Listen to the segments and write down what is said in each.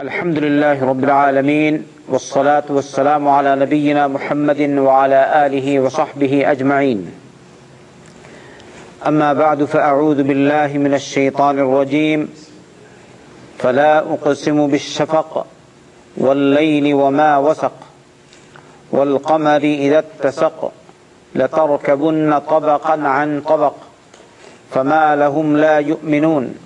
الحمد لله رب العالمين والصلاة والسلام على نبينا محمد وعلى آله وصحبه أجمعين أما بعد فأعوذ بالله من الشيطان الرجيم فلا أقسم بالشفق والليل وما وسق والقمر إذا اتسق لتركبن طبقا عن طبق فما لهم لا يؤمنون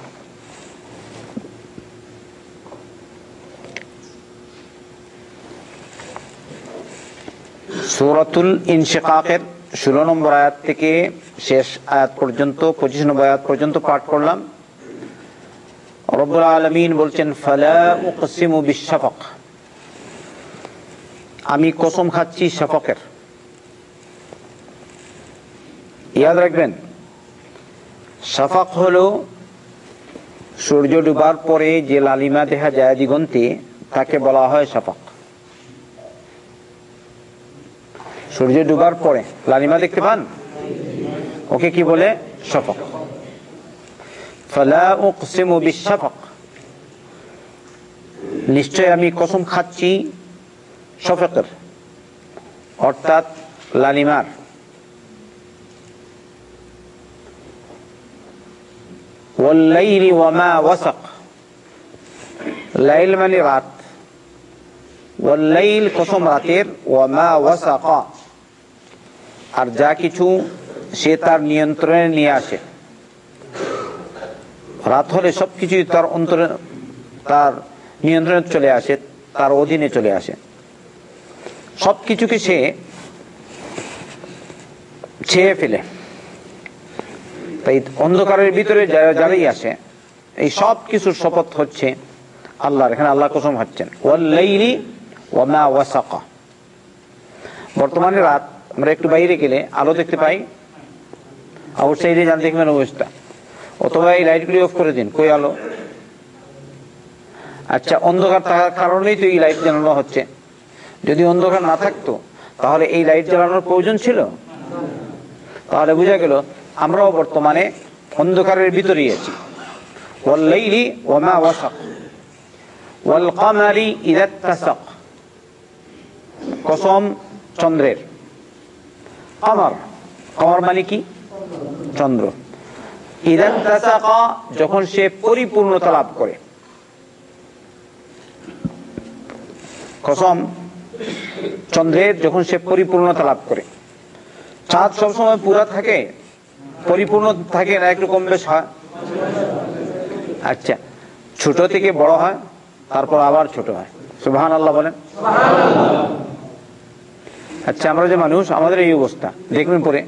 সুরাতুল ইনশিকাকের ষোলো নম্বর আয়াত থেকে শেষ আয়াত পর্যন্ত, পঁচিশ নম্বর আয়াত পর্যন্ত পাঠ করলাম। রব্বুল আলমিন বলছেন, ফালা উকসিমু বিশাফক আমি কসম খাচ্ছি শাফকের। ইয়াদ রাখবেন, শাফক হলো সূর্য ডুবার পরে যে লালিমা দেখা যায় দিগন্তে, তাকে বলা হয় শাফক। সূর্য ডুবার পরে লালিমা দেখতে পান ওকে কি বলে শফক ফালা উকসিমু বিশাফক নিশ্চয় আমি কসম খাচ্ছি শফকের অর্থাৎ লালিমার والليل وما وسق লাইল মানে রাত والليل কসম রাতের ওয়ামা ওয়াসাকা আর যা কিছু সে তার নিয়ন্ত্রণে নিয়ে আসে। রাত হলে সবকিছুই তার অন্তরে তার নিয়ন্ত্রণে চলে আসে, তার অধীনে চলে আসে। সবকিছুকে সে ছেয়ে ফেলে। তাই অন্ধকারের ভিতরে যারা যারাই আসে, এই সব কিছুর শপথ হচ্ছে আল্লাহর। এখানে আল্লাহ কসম হচ্ছেন ওয়াল্লাইলি বর্তমানে রাত আমরা একটু বাইরে গেলে আলো দেখতে পাই। অবশ্যই জান দেখবেন অবস্থা। অথবা এই লাইটগুলি অফ করে দিন, কই আলো? আচ্ছা অন্ধকার থাকার কারণেই তো এই লাইট জ্বালানো হচ্ছে। যদি অন্ধকার না থাকতো, তাহলে এই লাইট জ্বালানোর প্রয়োজন ছিল? তাহলে বোঝা গেল, আমরাও বর্তমানে অন্ধকারের ভিতরেই আছি। ওয়াল কসম চন্দ্রের। কমর। কমর মানে কি? চন্দ্র। ইদান যখন সে পরিপূর্ণতা লাভ করে। কসম, চন্দ্রের যখন সে পরিপূর্ণতা লাভ করে। চাঁদ সবসময় পুরা থাকে, পরিপূর্ণ থাকে না, একটু কম বেশ হয়। আচ্ছা ছোট থেকে বড় হয়, তারপর আবার ছোট হয়। সুবহান আল্লাহ বলেন। আচ্ছা আমরা যে মানুষ, আমাদের এই অবস্থা। দেখবেন পরে।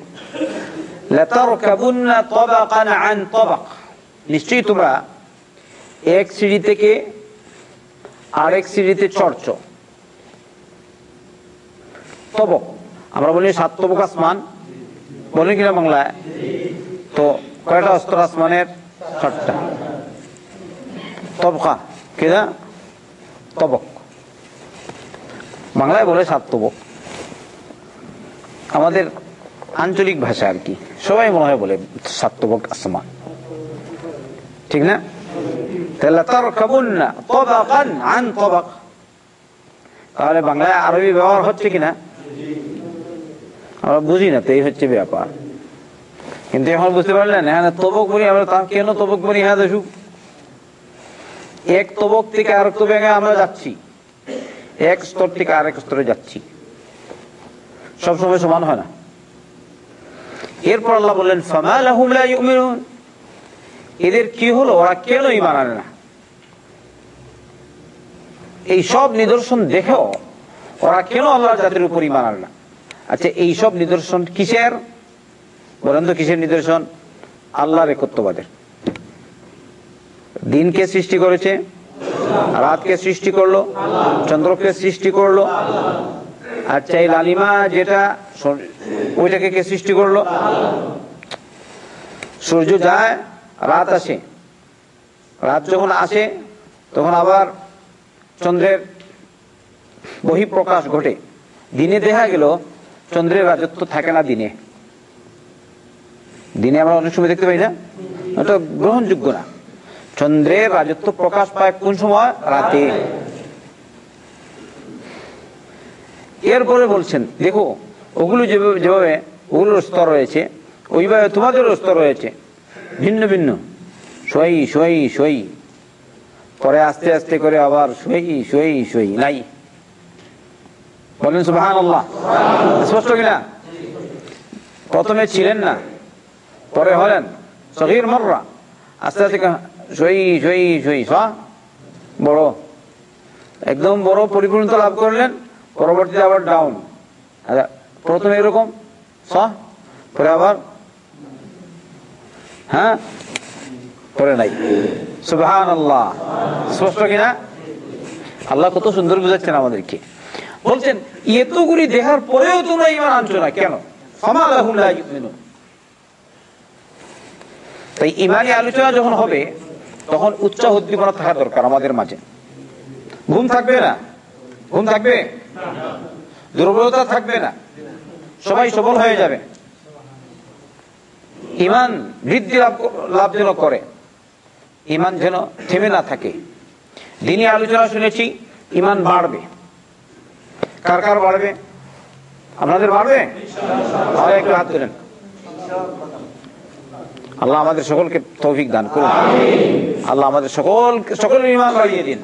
নিশ্চয়ই তোমরা এক সিঁড়ি থেকে আরেক সিঁড়িতে চড়ছ। তবক। আমরা বলি সাত তবক আসমান। বলেন কিনা বাংলায়? তো কয়টা অস্ত্র আসমানের? ছটটা তবকা। কিনা? তবক। বাংলায় বলে সাত তবক। আমাদের আঞ্চলিক ভাষা আর কি। সবাই মনে হয় বলে সাত্তবক আসমান। ঠিক না? তাহলে বাংলায় আরবি ব্যবহার হচ্ছে কিনা আমরা বুঝি না, তো এই হচ্ছে ব্যাপার। কিন্তু এখন বুঝতে পারলেন হ্যাঁ তবক বলি আমরা, তা কেন তবক বলি? হ্যাঁ দেখু এক তবক থেকে আরেক তবকে আমরা যাচ্ছি। এক স্তর থেকে আরেক স্তরে যাচ্ছি। সবসময় সমান হয় না। এরপর আল্লাহ বললেন এদের কি হলো? ওরা কেন ইমান আনে না? এই সব নিদর্শন দেখেও ওরা কেন আল্লাহ জাতির উপর ইমান আনে না? আচ্ছা এই সব নিদর্শন কিসের? বলেন তো, কিসের নিদর্শন? আল্লাহর একত্ববাদের। দিনকে সৃষ্টি করেছে? রাতকে সৃষ্টি করল? চন্দ্রকে সৃষ্টি করল? আচ্ছা এই লালিমা যেটা ওইটাকে কে সৃষ্টি করল? সূর্য যায়, রাত আসে। রাত যখন আসে, তখন আবার চন্দ্রের বহিঃপ্রকাশ ঘটে। দিনে দেখা গেল, চন্দ্রের রাজত্ব থাকে না দিনে। দিনে আমরা অনেক সময় দেখতে পাই না? ওটা গ্রহণযোগ্য না। চন্দ্রের রাজত্ব প্রকাশ পায় কোন সময়? রাতে। এরপরে বলছেন, দেখো, ওগুলো যেভাবে ওগুলোর স্তর রয়েছে, ওইভাবে তোমাদেরও স্তর রয়েছে। ভিন্ন ভিন্ন। সই সই সই। পরে আস্তে আস্তে করে আবার সই সই সই নাই বলেন আল্লাহ স্পষ্ট কিনা প্রথমে ছিলেন না, পরে হলেন সহির মররা। আস্তে আস্তে সই সই সই, স। বড়। একদম বড় পরিপূর্ণতা লাভ করলেন। পরবর্তীতে আবার ডাউন আচ্ছা প্রথমে এরকম, স, পরে আবার হ্যাঁ পরে নাই। সুবহান আল্লাহ স্পষ্ট কিনা? আল্লাহ কত সুন্দর বুঝাচ্ছেন আমাদেরকে। বলছেন, এতগুলি দেখার পরেও তোমরা ইমান আনছো না, কেন? তাই ইমানি আলোচনা যখন হবে, তখন উচ্চ উদ্দীপনা থাকা দরকার আমাদের মাঝে। ঘুম থাকবে না? ঘুম থাকবে? দুর্বলতা থাকবে না। সবাই সবল হয়ে যাবে। ইমান বৃদ্ধি লাভ যেন করে ইমান যেন থেমে না থাকে। দিনই আলোচনা শুনেছি ইমান বাড়বে। কার কার বাড়বে? আপনাদের বাড়বে? একটু হাত তুলেন। আল্লাহ আমাদের সকলকে তৌফিক দান করুন। আল্লাহ আমাদের সকল সকলের ইমান বাড়িয়ে দিন।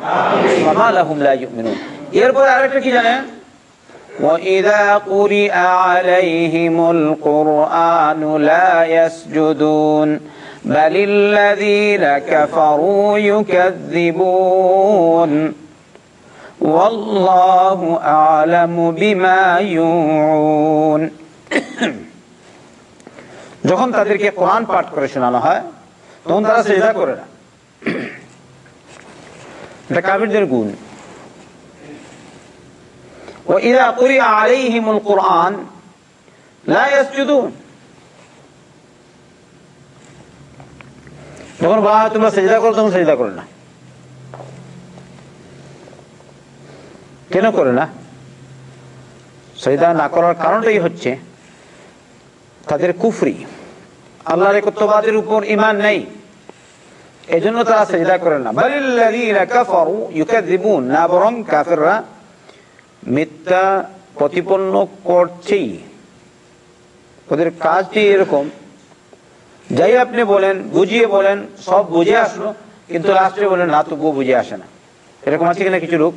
এরপরে আরেকটা কি জানেন وإذا قرئ عليهم القرآن لا يسجدون بل الذين كفروا يكذبون والله أعلم بما يوعون যখন তাদেরকে কোরআন পাঠ করে শোনানো হয় তখন তারা সেজদা করে না এটা কাবিরদের গুণ وإذا قرئ عليهم القرآن لا يسجدون যখন বলা হয় তোমরা সেজদা করো তখন সেজদা করে না কেন করে না সেজদা না করার কারণটাই হচ্ছে তাদের কুফরি আল্লাহর একত্ববাদের উপর ইমান নেই এজন্য তারা সেজদা করে না বালিল্লাযীনা কাফারু ইউকাযিবুন না বরং কাফিররা মিথ্যা প্রতিপন্ন করছেই। ওদের কাজটি এরকম। যাই আপনি বলেন, বুঝিয়ে বলেন, সব বুঝে আসলো, কিন্তু লাস্টে বলেন, না, তবুও বুঝে আসে না। এরকম আছে কিনা কিছু লোক?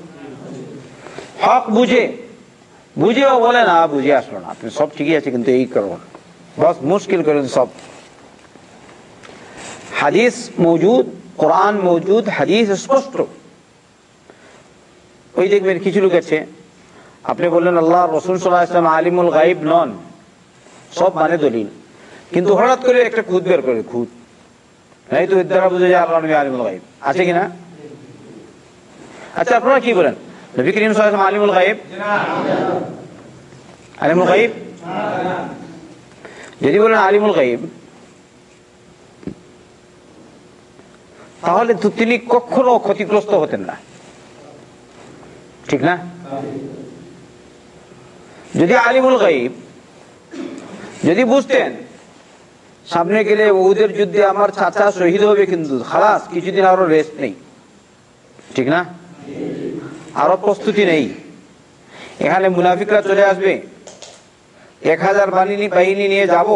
হক বুঝে। বুঝেও বলে, না, বুঝে আসলো না। আপনি সব ঠিকই আছে, কিন্তু এই করুন বস, মুশকিল করেন সব। হাদিস মৌজুদ, কোরআন মৌজুদ, হাদিস স্পষ্ট। ওই দেখবেন কিছু লোক আছে আপনি বললেন, আল্লাহ, রসুল সাল্লাহ ইসলাম আলিমুল গাইব নন। সব মানে দলিল। কিন্তু হঠাৎ করে একটা খুদ বের করে খুদ এই তো দ্বারা বুঝে যায় আল্লাহ আলিমুল গাইব আছে কিনা? আচ্ছা আপনারা কি বলেন? নবী করিম সাল্লাহ আলিমুল গাইব আলিমুল গাইব যদি বলেন আলিমুল গাইব তাহলে তো তিনি কখনো ক্ষতিগ্রস্ত হতেন না। ঠিক না? যদি আলিমুল গাইব যদি বুঝতেন, সামনে গেলে ওদের যুদ্ধে আমার চাচা শহীদ হবে কিন্তু খালাস, কিছুদিন আরও রেস্ট নেই। ঠিক না? আরও প্রস্তুতি নেই। এখানে মুনাফিকরা চলে আসবে। এক হাজার বাহিনী নিয়ে যাব।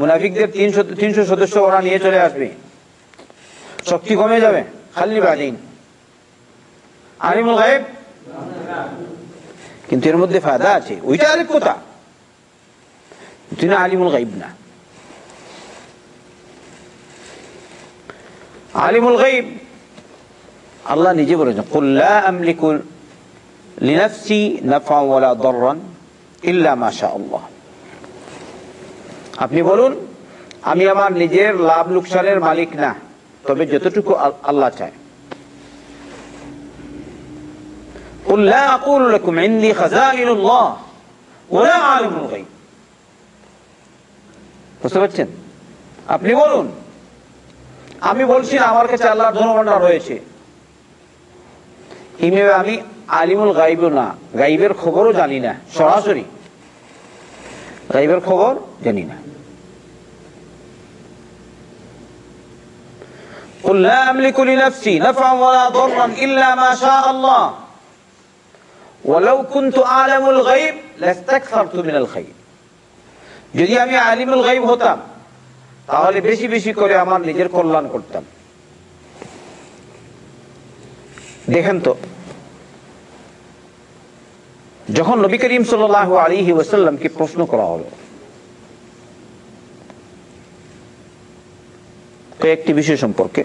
মুনাফিকদের তিনশো তিনশো সদস্য ওরা নিয়ে চলে আসবে। শক্তি কমে যাবে, খালি বাদিন আলিমুল গাইব কিন্তু এর মধ্যে ফায়দা আছে। ওইটা আরেক কথা। তিনি আলিমুল গাইব না। আলিমুল গাইব আল্লাহ নিজে বলেছেন কুল্লা ইল্লা আপনি বলুন, আমি আমার নিজের লাভ লোকসানের মালিক না, তবে যতটুকু আল্লাহ চায়। قل لا أقول لكم عندي خزائن الله ولا عالم الغيب বুঝতে পারছেন আপনি বলুন আমি বলছি না আমার কাছে আল্লাহর ধনভাণ্ডার রয়েছে এইভাবে আমি আলিমুল গাইব না গাইবের খবরও জানি না সরাসরি গাইবের খবর জানি না قل لا أملك لنفسي نفعا ولا ضرا إلا ما شاء الله যদি আমি আলিমুল গাইব হতাম, তাহলে বেশি বেশি করে আমার নিজের কল্যাণ করতাম। দেখেন তো, যখন নবী করিম সাল আলী ওয়াসাল্লামকে প্রশ্ন করা হলো কয়েকটি বিষয় সম্পর্কে,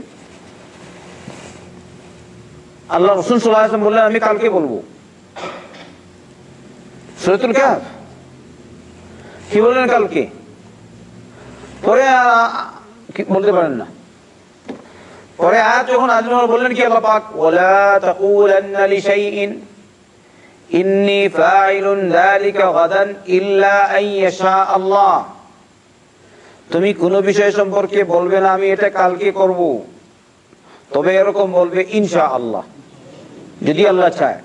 আল্লাহ রসুল সাল্লাহ বললেন, আমি কালকে বলব। সৈয়দুল কাহ কি বললেন কালকে? পরে বলতে পারেন না। পরে আয়াত যখন আজম বললেন কি আল্লাহ পাক? ওয়ালা তাকুলান্না লিশাইইন। ইন্নী ফাইলুন যালিকা গাদান ইল্লা আন ইয়াশা আল্লাহ। তুমি কোন বিষয় সম্পর্কে বলবে না, আমি এটা কালকে করব। তবে এরকম বলবে, ইনশা আল্লাহ। যদি আল্লাহ চায়।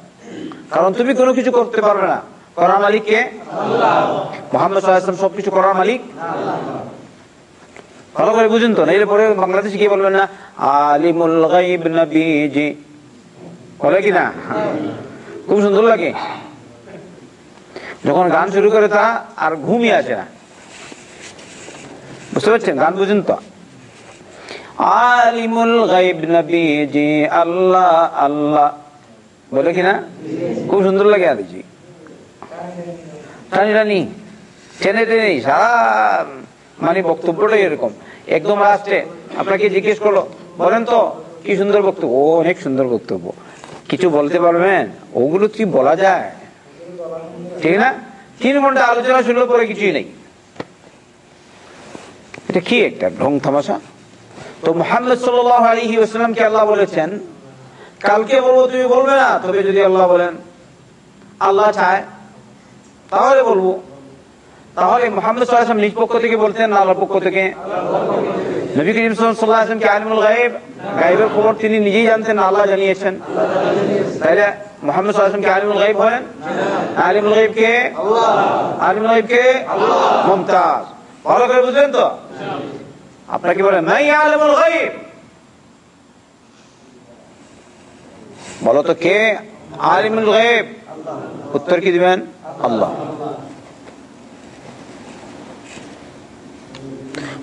কারণ তুমি কোনো কিছু করতে পারবে না। করার মালিক কে মোহাম্মদ সবকিছু করার মালিক? ভালো করে বুঝুন তো, না বাংলাদেশে কি বলবেন না, আলিমুল বলে খুব সুন্দর লাগে। যখন গান শুরু করে তা আর ঘুমিয়ে আছে না। বুঝতে পারছেন? গান বুঝুন তো। আলিমুল আল্লাহ আল্লাহ। বলে কিনা খুব সুন্দর লাগে আদিজি টানি টানি টেনে টেনে সারা মানে বক্তব্যটাই এরকম। একদম লাস্টে আপনাকে জিজ্ঞেস করল, বলেন তো, কি সুন্দর বক্তব্য? ও অনেক সুন্দর বক্তব্য। কিছু বলতে পারবেন? ওগুলো কি বলা যায়? ঠিক না? তিন ঘণ্টা আলোচনা শুনলো পরে কিছুই নেই। এটা কি একটা ঢং থামাশা তো মোহাম্মদ সাল্লাহ আলহি আল্লাহ বলেছেন, কালকে বলব, তুমি বলবে না, তবে যদি আল্লাহ বলেন। আল্লাহ চায় তাহলে বলব, তাহলে মোহাম্মদ সাল্লাহ নিজ পক্ষ থেকে বলতেন, না আল্লাহর পক্ষ থেকে? নবী করিম সাল্লাহ আসলামকে আলিমুল খবর তিনি নিজেই জানতেন আল্লাহ জানিয়েছেন। তাহলে মোহাম্মদ সাল্লাহামকে আলিমুল গাইব বলেন আলিমুল গাইব কে? আলিমুল গাইব কে? মুমতাজ। ভালো করে তো? আপনাকে বলেন নাই আলিমুল গাইব বলো তো কে? আলিমুল গাইব উত্তর কি দিবেন? আল্লাহ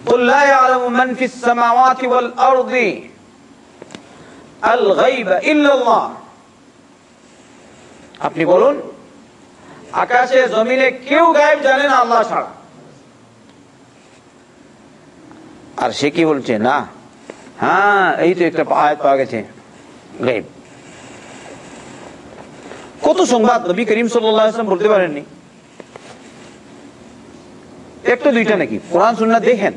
قل لا يعلم من في السماوات والأرض الغيب إلا الله আপনি বলুন আকাশে জমিনে কেউ গায়েব জানে না আল্লাহ ছাড়া আর সে কি বলছে না হ্যাঁ এই তো একটা আয়াত পাওয়া গেছে গায়েব কত সংবাদ নবী করিম সাল্লাম বলতে পারেননি? একটা, দুইটা নাকি? কোরআন শুননা দেখেন।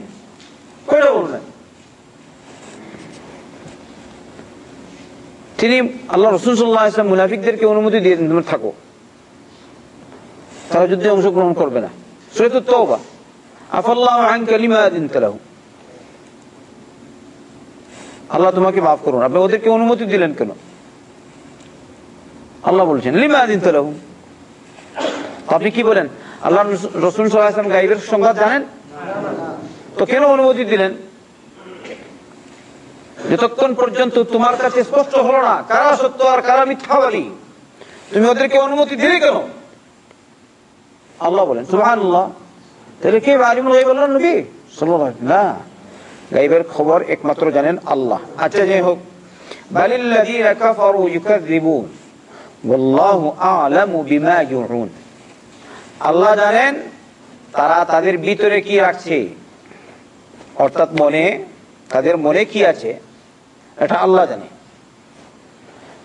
তিনি আল্লাহ রসুল সাল্লাহ মুনাফিকদেরকে অনুমতি দিয়ে দিন থাকো। তারা যুদ্ধে অংশগ্রহণ করবে না। আল্লাহ তোমাকে মাফ করুন। আপনি ওদেরকে অনুমতি দিলেন কেন? আল্লাহ বলছেন, লিমা দিন তালাহু আপনি কি বলেন? আল্লাহ রসুল সাল্লাহ গাইবের সংবাদ জানেন? তো কেন অনুমতি দিলেন? যতক্ষণ পর্যন্ত তোমার কাছে স্পষ্ট হলো না, কারা সত্য আর কারা মিথ্যাবাদী তুমি ওদেরকে অনুমতি দিলে কেন? আল্লাহ বলেন সুহান তাহলে কে আলিমুল গাইব আল্লাহ নবী? না গাইবের খবর একমাত্র জানেন আল্লাহ। আচ্ছা যাই হোক। বালিল্লাযীনা কাফারু ইউকাযযিবুন। আল্লাহ জানেন তারা তাদের ভিতরে কি রাখছে। অর্থাৎ মনে, তাদের মনে কি আছে, এটা আল্লাহ জানে।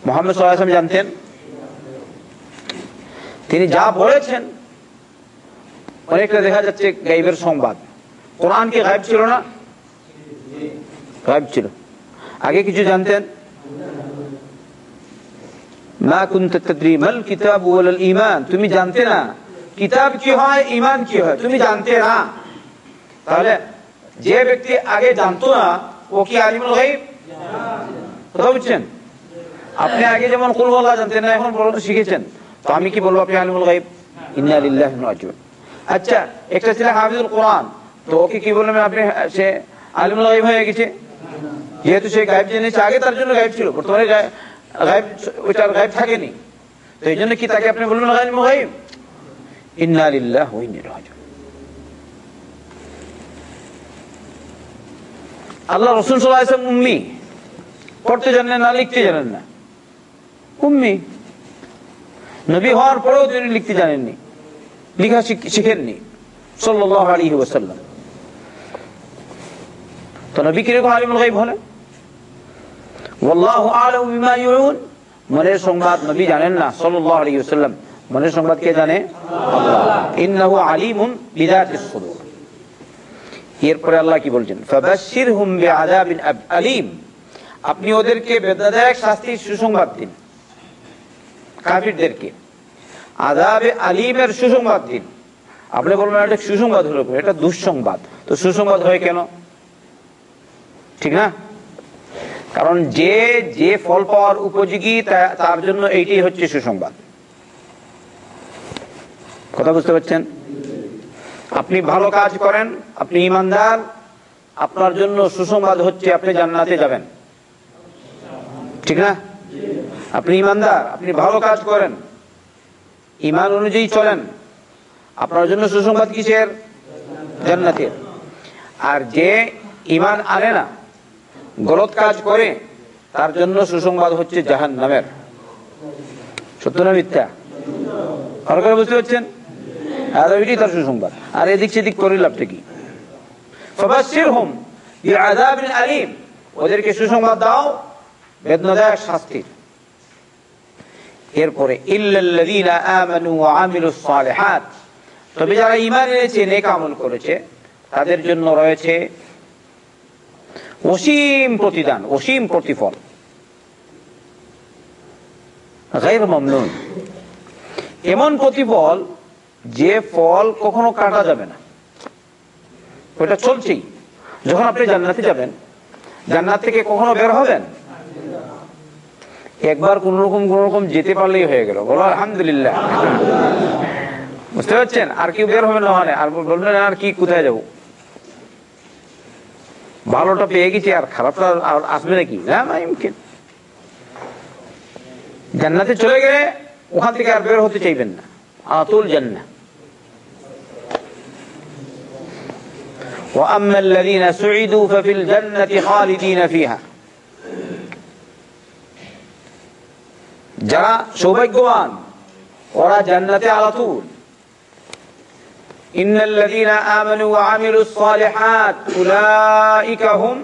মোহাম্মদ সাল্লাম জানতেন, তিনি যা বলেছেন, অনেকটা দেখা যাচ্ছে গাইবের সংবাদ। কোরআন কি গাইব ছিল না? গাইব ছিল। আগে কিছু জানতেন? মা কুনতা তাদরি মাল কিতাব ওয়াল ঈমান, তুমি জানতে না। কিতাব কি হয়, ঈমান কি হয়, তুমি জানতে না। তাহলে যে ব্যক্তি আগে জানতো না, ও কি আলিমুল গাইব কথা বুঝছেন? আপনি আগে যেমন কুলওয়াল্লাহ জানতেন না, এখন বলতে শিখেছেন। তো আমি কি বলব, আপনি আলিমুল গাইব ইন্না লিল্লাহি ওয়া ইন্না আচ্ছা একটা ছিল হাফিজুল কোরআন, তো ওকে কি বললাম আপনি? সে আলিমুল গাইব হয়ে গেছে। যেহেতু সে গায়েব জেনেছে, আগে তার জন্য গায়েব ছিল, বর্তমানে গায়েব, ওইটার গায়েব থাকেনি। তো এই জন্য কি তাকে আপনি বলবেন গাইব ইন্না লিল্লাহি ওয়া ইন্না ইলাইহি আল্লাহ রসুল সাল্লাম উম্মি, পড়তে জানেন না, লিখতে জানেন না। উম্মি? নবী হওয়ার পরেও তিনি লিখতে জানেননি, লিখা শিখেননি সাল্লাহ আলী ওসাল্লাম তো নবী কীরকম আলিমুল গাইব হলেন? বিমা মনের সংবাদ নবী জানেন না, সাল্লাল্লাহু মনের সংবাদ কে জানে? এরপরে আল্লাহ কি বলছেন? আলিম। আপনি ওদেরকে বেদনাদায়ক শাস্তির সুসংবাদ দিন। কাফিরদেরকে। আযাবে আলিমের সুসংবাদ দিন। আপনি বলবেন, এটা সুসংবাদ হলো এটা দুঃসংবাদ। তো সুসংবাদ হয় কেন? ঠিক না? কারণ যে যে ফল পাওয়ার উপযোগী তার জন্য এইটি হচ্ছে সুসংবাদ। কথা বুঝতে পারছেন? আপনি ভালো কাজ করেন, আপনি ইমানদার, আপনার জন্য সুসংবাদ হচ্ছে আপনি জান্নাতে যাবেন। ঠিক না? আপনি ইমানদার, আপনি ভালো কাজ করেন, ইমান অনুযায়ী চলেন, আপনার জন্য সুসংবাদ কিসের? জান্নাতের। আর যে ইমান আনে না গলত কাজ করে, তার জন্য সুসংবাদ হচ্ছে জাহান নামের সত্য না মিথ্যা? ভালো করে বুঝতে পারছেন? তার সুসংবাদ। আর এদিক সেদিক করে লাভটা কি? ওদেরকে সুসংবাদ দাও শাস্তির। এরপরে তবে যারা ঈমান এনেছে, নেক করেছে, তাদের জন্য রয়েছে অসীম প্রতিদান, অসীম প্রতিফল। মামনুন। এমন প্রতিফল যে ফল কখনো কাটা যাবে না। ওটা চলছেই। যখন আপনি জান্নাতে যাবেন, জান্নাত থেকে কখনো বের হবেন? একবার কোন রকম কোন রকম যেতে পারলেই হয়ে গেল। বলো, আলহামদুলিল্লাহ। বুঝতে পারছেন? আর কেউ বের হবে না আর বলবেন, আর কি, কোথায় যাব? ভালোটা পেয়ে গেছি আর খারাপটা আর আসবে নাকি না জান্নাতে চলে গেলে ওখান থেকে আর বের হতে চাইবেন না আতুল জান্নাত وأما الذين سعدوا ففي الجنة خالدين فيها যারা সৌভাগ্যবান ওরা জান্নাতে আলাতুল إن الذين آمنوا وعملوا الصالحات أولئك هم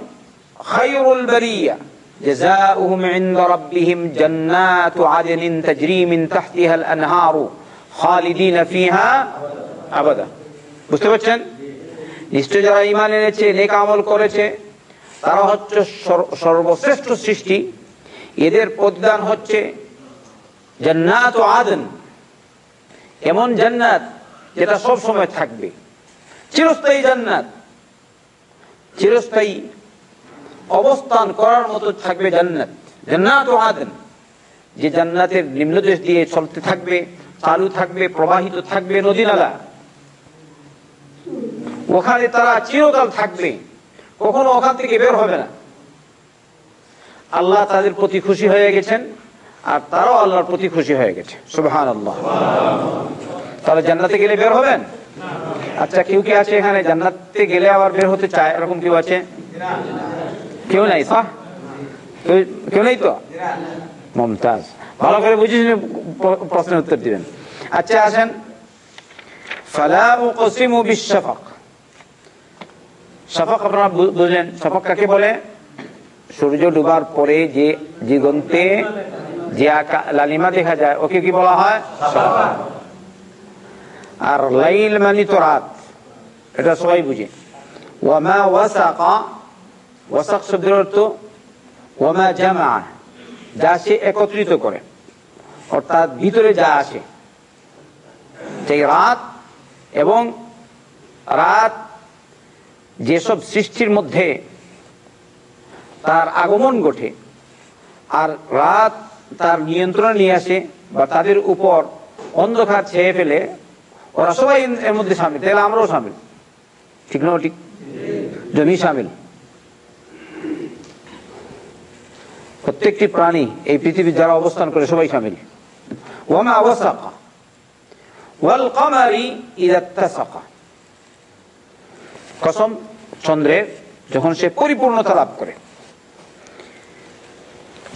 خير البرية جزاؤهم عند ربهم جنات عدن تجري من تحتها الأنهار خالدين فيها أبدا বুঝতে পারছেন নিশ্চয় যারা ইমান এনেছে নেক আমল করেছে তারা হচ্ছে সর্বশ্রেষ্ঠ সৃষ্টি এদের প্রদান হচ্ছে জান্নাত ও আদন এমন জান্নাত যেটা সব সময় থাকবে। চিরস্থায়ী জান্নাত। চিরস্থায়ী অবস্থান করার মতো থাকবে জান্নাত। জান্নাত ও আদন। যে জান্নাতের নিম্নদেশ দিয়ে চলতে থাকবে, চালু থাকবে, প্রবাহিত থাকবে নদী নালা। ওখানে তারা চিরকাল থাকবে। কখনো ওখান থেকে বের হবে না। আল্লাহ তাদের প্রতি খুশি হয়ে গেছেন, আর তারাও আল্লাহর প্রতি খুশি হয়ে গেছে। সুবহান আল্লাহ তাহলে জান্নাতে গেলে বের হবেন? আচ্ছা কেউ কি আছে এখানে? জান্নাতে গেলে আবার বের হতে চায়? এরকম কেউ আছে? কেউ নাই কেউ নেই তো? মমতাজ। ভালো করে বুঝিস প্রশ্নের উত্তর দিবেন। আচ্ছা আসেন। আপনারা বুঝলেন। কাকে বলে? সূর্য ডুবার পরে যে দিগন্তে যে লালিমা দেখা যায়, ওকে কি বলা হয়? আর লাইল মানে তো রাত। এটা সবাই বুঝে। যা সে একত্রিত করে। অর্থাৎ ভিতরে যা আসে। সেই রাত এবং রাত যেসব সৃষ্টির মধ্যে তার আগমন ঘটে, আর রাত তার নিয়ন্ত্রণ নিয়ে আসে বা তাদের উপর অন্ধকার ছেয়ে ফেলে ওরা সবাই এর মধ্যে সামিল। তাহলে আমরাও সামিল। ঠিক না ঠিক? জমি সামিল। প্রত্যেকটি প্রাণী এই পৃথিবীর যারা অবস্থান করে সবাই সামিল। ওয়ামা ওয়াসাকা ওয়াল কামারি ইদা তাসাকা। কসম, চন্দ্রের যখন সে পরিপূর্ণতা লাভ করে।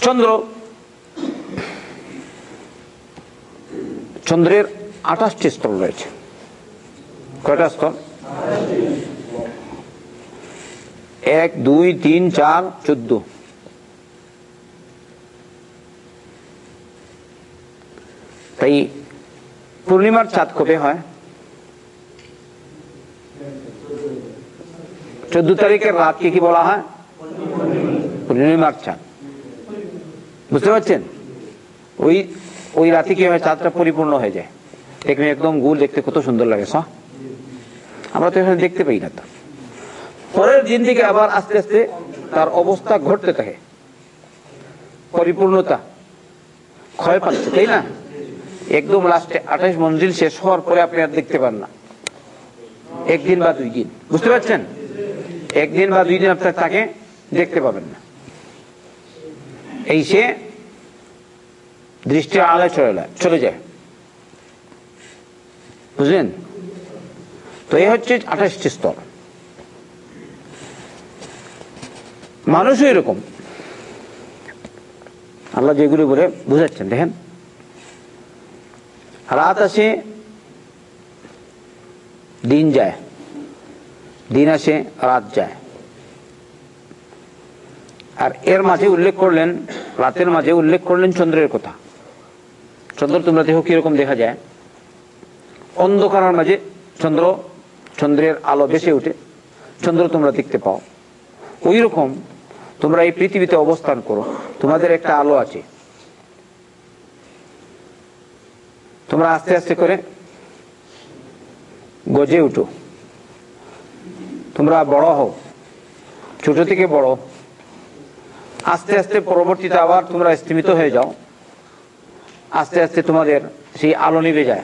চন্দ্র, চন্দ্রের আঠাশটি স্তর রয়েছে। কয়টা স্তর এক, দুই, তিন, চার, চোদ্দ। তাই পূর্ণিমার চাঁদ কবে হয়? চোদ্দ তারিখের রাতকে কি বলা হয়? পূর্ণিমার চাঁদ। বুঝতে পারছেন? ওই ওই রাতে কি হয়? চাঁদটা পরিপূর্ণ হয়ে যায়। দেখবেন একদম গুল দেখতে কত সুন্দর লাগে সহ আমরা তো এখানে দেখতে পাই না তো। পরের দিন থেকে আবার আস্তে আস্তে তার অবস্থা ঘটতে থাকে। পরিপূর্ণতা ক্ষয় পাচ্ছে, তাই না? একদম লাস্টে আঠাশ মঞ্জিল শেষ হওয়ার পরে আপনি আর দেখতে পান না। একদিন বা দুই দিন, বুঝতে পারছেন? একদিন বা দুই দিন আপনার তাকে দেখতে পাবেন না। এই সে দৃষ্টি আলায় চলে চলে যায়। বুঝলেন? তো এই হচ্ছে আঠাশটি স্তর। মানুষও এরকম। আল্লাহ যেগুলো বলে বুঝাচ্ছেন, দেখেন। রাত আসে, দিন যায়। দিন আসে, রাত যায়। আর এর মাঝে উল্লেখ করলেন, রাতের মাঝে উল্লেখ করলেন চন্দ্রের কথা। চন্দ্র তোমরা দেখো কীরকম দেখা যায়। অন্ধকারের মাঝে চন্দ্র, চন্দ্রের আলো বেশি উঠে চন্দ্র, তোমরা দেখতে পাও। ওই রকম তোমরা এই পৃথিবীতে অবস্থান করো। তোমাদের একটা আলো আছে। তোমরা আস্তে আস্তে করে গজে উঠো। তোমরা বড় হও। ছোট থেকে বড়। আস্তে আস্তে পরবর্তীতে আবার তোমরা স্থিমিত হয়ে যাও। আস্তে আস্তে তোমাদের সেই আলো নিভে যায়।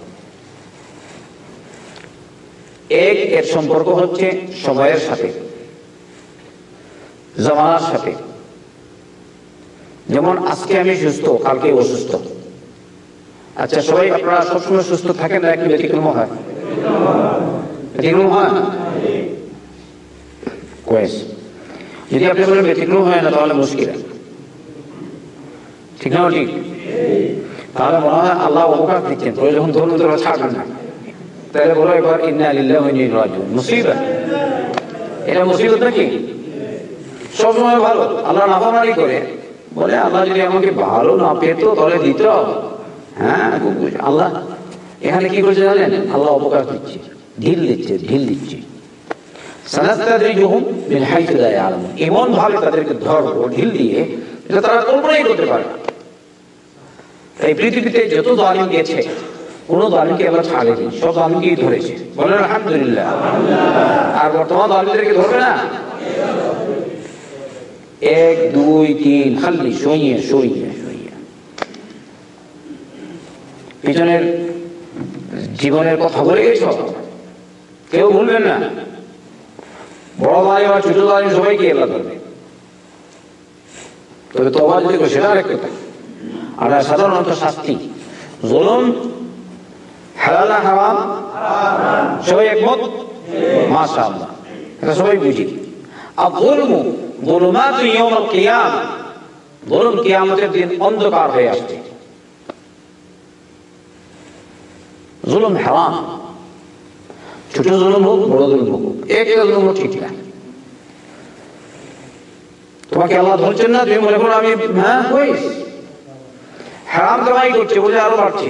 এক এর সম্পর্ক হচ্ছে সময়ের সাথে, জমানার সাথে। যেমন, আজকে আমি সুস্থ, কালকে অসুস্থ। আচ্ছা সবাই আপনারা সবসময় সুস্থ থাকেন না, একটু ব্যতিক্রম হয়? ব্যতিক্রম হয়? যদি আপনি বলেন ব্যতিক্রম হয় না, তাহলে মুশকিল। ঠিক না, ঠিক? তাহলে মনে হয় আল্লাহ অবকাশ দিচ্ছেন যখন ধরুন তোরা ছাড়বেন না। তাহলে বলো এবার ইন্না এটা মুসিবত নাকি? সবসময় ভালো। আল্লাহ নাফামারি করে। বলে, আল্লাহ যদি আমাকে ভালো না তাহলে দিত। হ্যাঁ আল্লাহ এখানে কি করছে জানেন? আল্লাহ অবকাশ দিচ্ছে। ঢিল দিচ্ছে ঢিল দিচ্ছে। এমন তাদেরকে ঢিল দিয়ে তারা কল্পনাই করতে পারে এই পৃথিবীতে যত জালিম গেছে কোন জালিমকে আমরা ছাড়েনি, সব জালিমকেই ধরেছে। বলেন আলহামদুলিল্লাহ। আর বর্তমান জালিমদেরকে ধরবে না? এক, দুই, তিন, খালি সইয়ে সইয়ে পিছনের জীবনের কথা বলে গেছ কেউ ভুলবেন না। বড় ভাই বা ছোট দাঁড়িয়ে সবাইকে এলা করবে তবে তোমার যদি সেটা আরেক কথা। আর সাধারণত শাস্তি। জুলুম হালাল হারাম? সবাই একমত? মাশা আল্লাহ এটা সবাই বুঝি। আর জুলমু জুলুমাত ইয়াউমুল কিয়াম। জুলুম কিয়ামতের দিন অন্ধকার হয়ে আসছে। জুলুম হারাম। ছোট জুলুম হোক, বড় জুলুম হোক, এক জুলুম ঠিক না। তোমাকে আল্লাহ ধরছেন না, তুমি মনে করো আমি হ্যাঁ কইস হারাম কামাই করছে, বলে আরও বাড়ছে।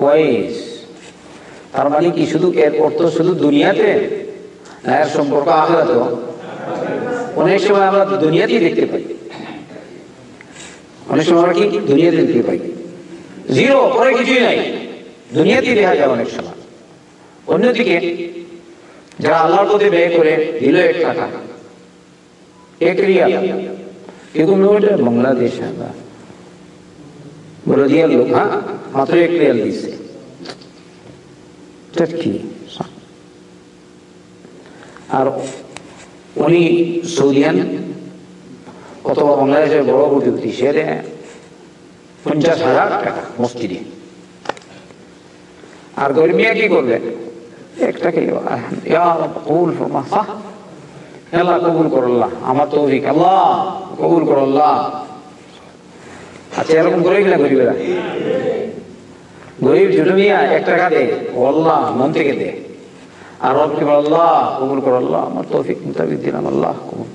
কয়েস তার মানে কি, শুধু এর অর্থ শুধু দুনিয়াতে? না, এর সম্পর্ক আখেরাতে অনেক সময় আমরা দুনিয়াতেই দেখতে পাই। অনেক সময় আমরা কি দুনিয়াতে দেখতে পাই? জিরো পরে কিছুই নাই। দুনিয়াতেই দেখা যায় অনেক সময়। অন্যদিকে, যারা আল্লাহর পথে ব্যয় করে, দিল এক টাকা, এক এরকম ওটা বাংলাদেশ হ্যাঁ আর উনি অথবা বাংলাদেশের বড় প্রযুক্তি, সে পঞ্চাশ হাজার টাকা আর গরমিয়া কি করবে? একটা কবুল আল্লাহ কবুল করল্লাহ আমার আল্লাহ কবুল করল্লাহ আচ্ছা এরকম করে কিনা গরিবেরা গরিব ছোট মিয়া এক টাকা দে। আল্লাহ মন থেকে দে। আর রবকে আল্লাহ, কবুল কর, আল্লাহ, আমার তৌফিক মোতাবিক দিলাম, আল্লাহ, কবুল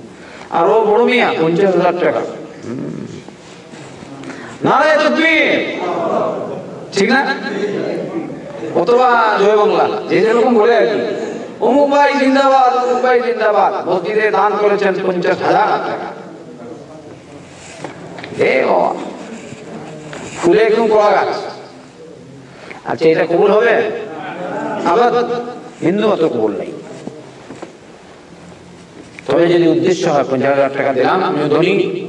আর ও বড় মিয়া, পঞ্চাশ হাজার টাকা। নারায় তকবীর। ঠিক না? অথবা জয় বাংলা, যে যেরকম বলে আর কি। অমুক ভাই জিন্দাবাদ, অমুক ভাই জিন্দাবাদ। মসজিদে দান করেছেন পঞ্চাশ হাজার টাকা। এ বাবা। ফুলে একদম কড়া গাছ। আচ্ছা এটা কবুল হবে? আবার হিন্দু মতো কবুল নাই। তবে যদি উদ্দেশ্য হয়, পঞ্চাশ হাজার টাকা দিলাম আমি ধনী।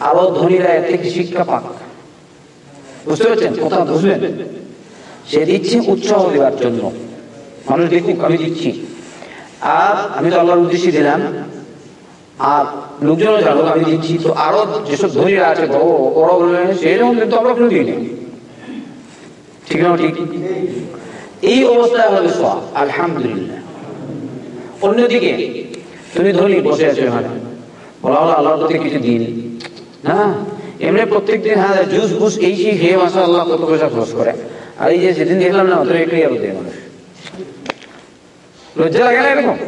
আরও ধনীরা এর থেকে শিক্ষা পাক। বুঝতে পারছেন? কথা বুঝলেন? সে দিচ্ছে উৎসাহ দেওয়ার জন্য। মানুষ দেখুক, আমি দিচ্ছি। আর আমি তো আল্লাহর উদ্দেশ্যে দিলাম। আর লোকজনও জানো, আমি দিচ্ছি তো আরও যেসব ধনীরা আছে, বড় বড় সেই রকম কিন্তু আমরা কোনো দিই ঠিক না ঠিক? এই অবস্থায় হবে সব আলহামদুলিল্লাহ। অন্যদিকে, তুমি ধনী বসে আছো এখানে। বলা হলো আল্লাহর প্রতি কিছু দিন। না, এমনি প্রত্যেক দিন হ্যাঁ জুস বুস এই সেই খেয়ে মাসা আল্লাহ কত পয়সা খরচ করে। আর এই যে সেদিন দেখলাম না অত একটু আরও দেয় মানুষ। লজ্জা লাগে না এরকম?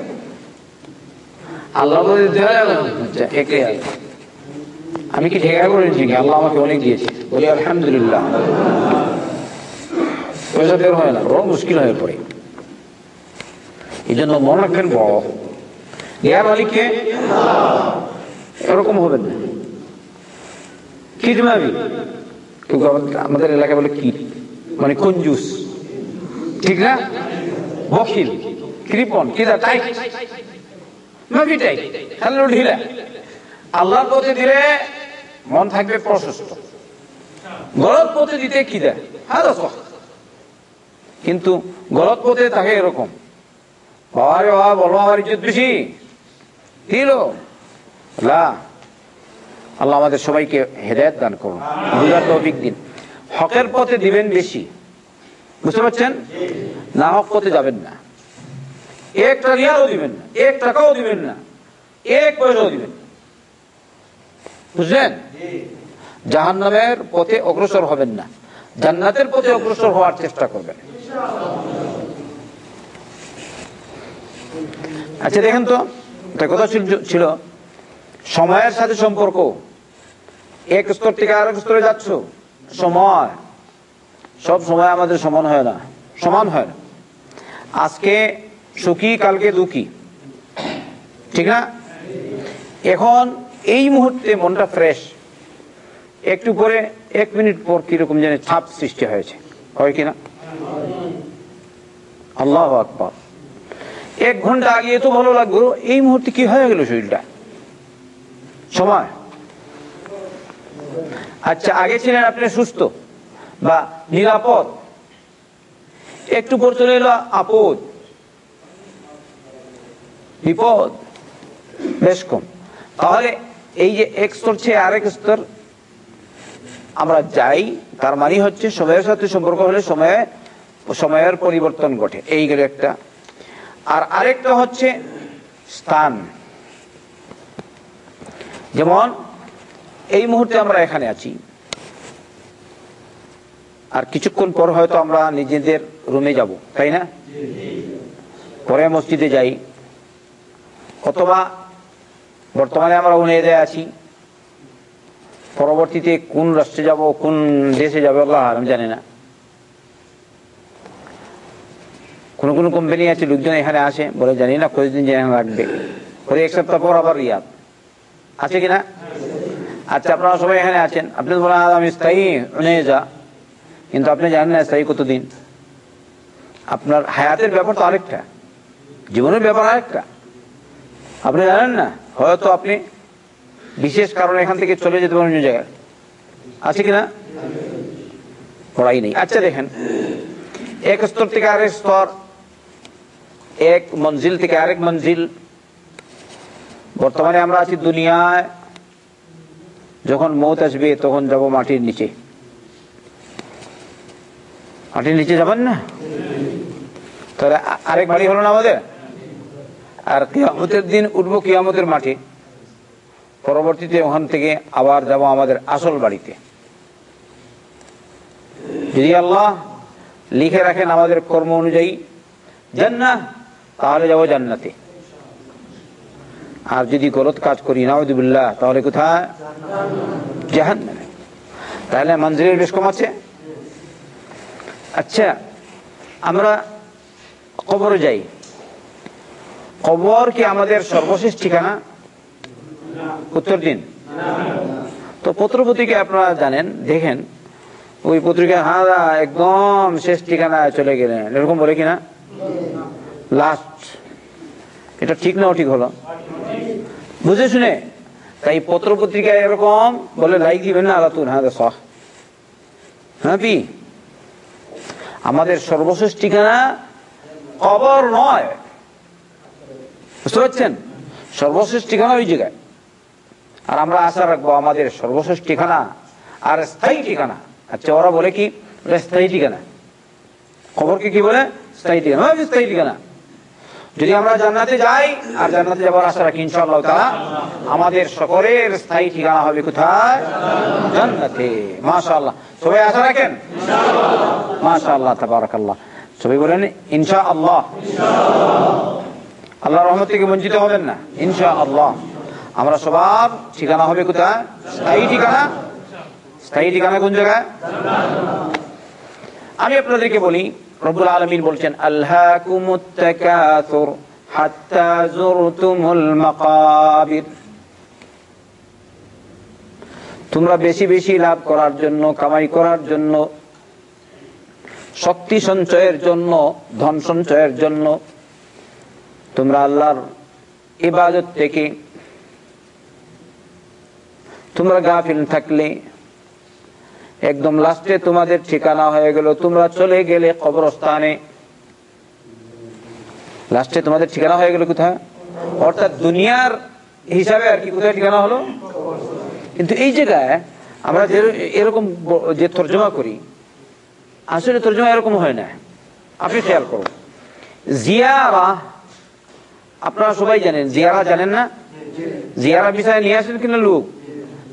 আল্লাহ লজ্জা একে আমি কি ঠেকা করেছি কি আল্লাহ আমাকে অনেক দিয়েছে। বলি, আলহামদুলিল্লাহ। পয়সা বের হয় না বড় মুশকিল হয়ে পড়ে। এই জন্য মনে রাখবেন, বড়। মালিককে, এরকম হবে না। কিট মাবি আমাদের এলাকায় বলে কিট মানে কঞ্জুস ঠিক না? বকিল। কৃপন। কিদা টাইট? ঢিলা। আল্লাহর পথে দিলে মন থাকবে প্রশস্ত। গলত পথে দিতে কি দেয়? কিন্তু গলত পথে থাকে এরকম। বাবারে বাবা, বলো আমার ইজ্জত বেশি। দিল আল্লাহ আমাদের সবাইকে হেদায়ত দান করুন। বুঝার তৌফিক দিন। হকের পথে দিবেন বেশি। বুঝতে পারছেন? না হক পথে যাবেন না। এক টাকাও দিবেন না এক টাকাও দিবেন না এক পয়সাও দিবেন বুঝলেন? জাহান্নামের পথে অগ্রসর হবেন না জান্নাতের পথে অগ্রসর হওয়ার চেষ্টা করবেন। আচ্ছা দেখেন তো কথা ছিল সময়ের সাথে সম্পর্ক। এক স্তর থেকে আরেক স্তরে যাচ্ছ সময়। সব সময় আমাদের সমান হয় না সমান হয় না। আজকে সুখী, কালকে দুঃখী। ঠিক না? এখন এই মুহূর্তে মনটা ফ্রেশ একটু পরে, এক মিনিট পর কীরকম যেন ছাপ সৃষ্টি হয়েছে। হয় কিনা আল্লাহ আকবর। এক ঘণ্টা আগে এত ভালো লাগল, এই মুহূর্তে কি হয়ে গেল শরীরটা? সময়? আচ্ছা আগে ছিলেন আপনি সুস্থ বা নিরাপদ। একটু পর চলে এলো আপদ। বিপদ বেশ কম। তাহলে এই যে এক স্তর ছে আরেক স্তর, আমরা যাই, তার মানে হচ্ছে সময়ের সাথে সম্পর্ক হলে সময়ে, সময়ের পরিবর্তন ঘটে। এই গেল একটা। আর আরেকটা হচ্ছে স্থান। যেমন এই মুহূর্তে আমরা এখানে আছি। আর কিছুক্ষণ পর হয়তো আমরা নিজেদের রুমে যাব, তাই না? পরে মসজিদে যাই। অথবা বর্তমানে আমরা উনেদে আছি। পরবর্তীতে কোন রাষ্ট্রে যাব, কোন দেশে যাবে, আল্লাহ আমি জানি না। কোন কোন কোম্পানি আছে, লোকজন এখানে আসে, বলে জানি না, কতদিন যেন রাখবে পরে এক সপ্তাহ পর আবার রিয়াদ। আছে কিনা? আচ্ছা আপনারা সবাই এখানে আছেন। আপনি বলেন আমি স্থায়ী নিয়ে যা কিন্তু আপনি জানেন না স্থায়ী কতদিন। আপনার হায়াতের ব্যাপার তো আরেকটা, জীবনের ব্যাপার আরেকটা। আপনি জানেন না? হয়তো আপনি বিশেষ কারণে এখান থেকে চলে যেতে পারেন অন্য জায়গায়। আছে কিনা? পড়াই নেই। আচ্ছা দেখেন। এক স্তর থেকে আরেক স্তর, এক মঞ্জিল থেকে আরেক মঞ্জিল। বর্তমানে আমরা আছি দুনিয়ায়। যখন মৌত আসবে, তখন যাব মাটির নিচে। মাটির নিচে যাবেন না? তাহলে আরেক বাড়ি হলো না আমাদের? আর কিয়ামতের দিন উঠবো কিয়ামতের মাঠে। পরবর্তীতে ওখান থেকে আবার যাব আমাদের আসল বাড়িতে। যদি আল্লাহ লিখে রাখেন আমাদের কর্ম অনুযায়ী জান্না তাহলে যাব জান্নাতে। আর যদি গলত কাজ করি নাউদুবিল্লাহ তাহলে কোথায়? জাহান্নামে। তাহলে মঞ্জিলের বেশ কম আছে। আচ্ছা আমরা কবরে যাই। কবর কি আমাদের সর্বশেষ ঠিকানা? উত্তর দিন। তো পত্রপত্রিকা আপনারা জানেন, দেখেন, ওই পত্রিকা হ্যাঁ একদম শেষ ঠিকানায় চলে গেলেন। এরকম বলে কিনা? লাস্ট এটা ঠিক না ঠিক হলো। বুঝে শুনে, তাই পত্র পত্রিকায় এরকম বলে লাইক দিবেন না, আলাতুন হ্যাঁ সহ। হ্যাঁ পি? আমাদের সর্বশেষ ঠিকানা কবর নয়। বুঝতে পারছেন? সর্বশেষ ঠিকানা ওই জায়গায়। আর আমরা আশা রাখব আমাদের সর্বশেষ ঠিকানা আর স্থায়ী ঠিকানা। আচ্ছা ওরা বলে কি? স্থায়ী ঠিকানা। খবরকে কি বলে? স্থায়ী ঠিকানা। স্থায়ী ঠিকানা। যদি আমরা জান্নাতে যাই আর জান্নাতে যাবার আশা রাখি, ইনশাআল্লাহ আমাদের সকলের স্থায়ী ঠিকানা হবে কোথায়? জান্নাতে। মাশাআল্লাহ। সবাই আশা রাখেন? মাশাআল্লাহ, তাবারাকাল্লাহ। সবাই বলেন, ইনশাআল্লাহ। আল্লাহ রহমত থেকে বঞ্চিত হবেন না। ইনশাআল্লাহ। আমরা সবার ঠিকানা হবে কোথায়? স্থায়ী ঠিকানা? স্থায়ী ঠিকানা কোন জায়গায়? আমি আপনাদেরকে বলি, রব্বুল আলমিন বলছেন তোমরা বেশি বেশি লাভ করার জন্য, কামাই করার জন্য, শক্তি সঞ্চয়ের জন্য, ধন সঞ্চয়ের জন্য তোমরা আল্লাহর ইবাদত থেকে তোমরা গাফিল থাকলে, একদম লাস্টে তোমাদের ঠিকানা হয়ে গেল। তোমরা চলে গেলে কবরস্থানে। লাস্টে তোমাদের ঠিকানা হয়ে গেল কোথায়? অর্থাৎ দুনিয়ার হিসাবে আর কি কোথায় ঠিকানা হলো? কিন্তু এই জায়গায় আমরা এরকম যে তর্জমা করি, আসলে তর্জমা এরকম হয় না। আপনি খেয়াল করুন। জিয়ারা আপনারা সবাই জানেন, জিয়ারা জানেন না? জিয়ারা বিষয়ে নিয়ে আসেন কিনা লোক?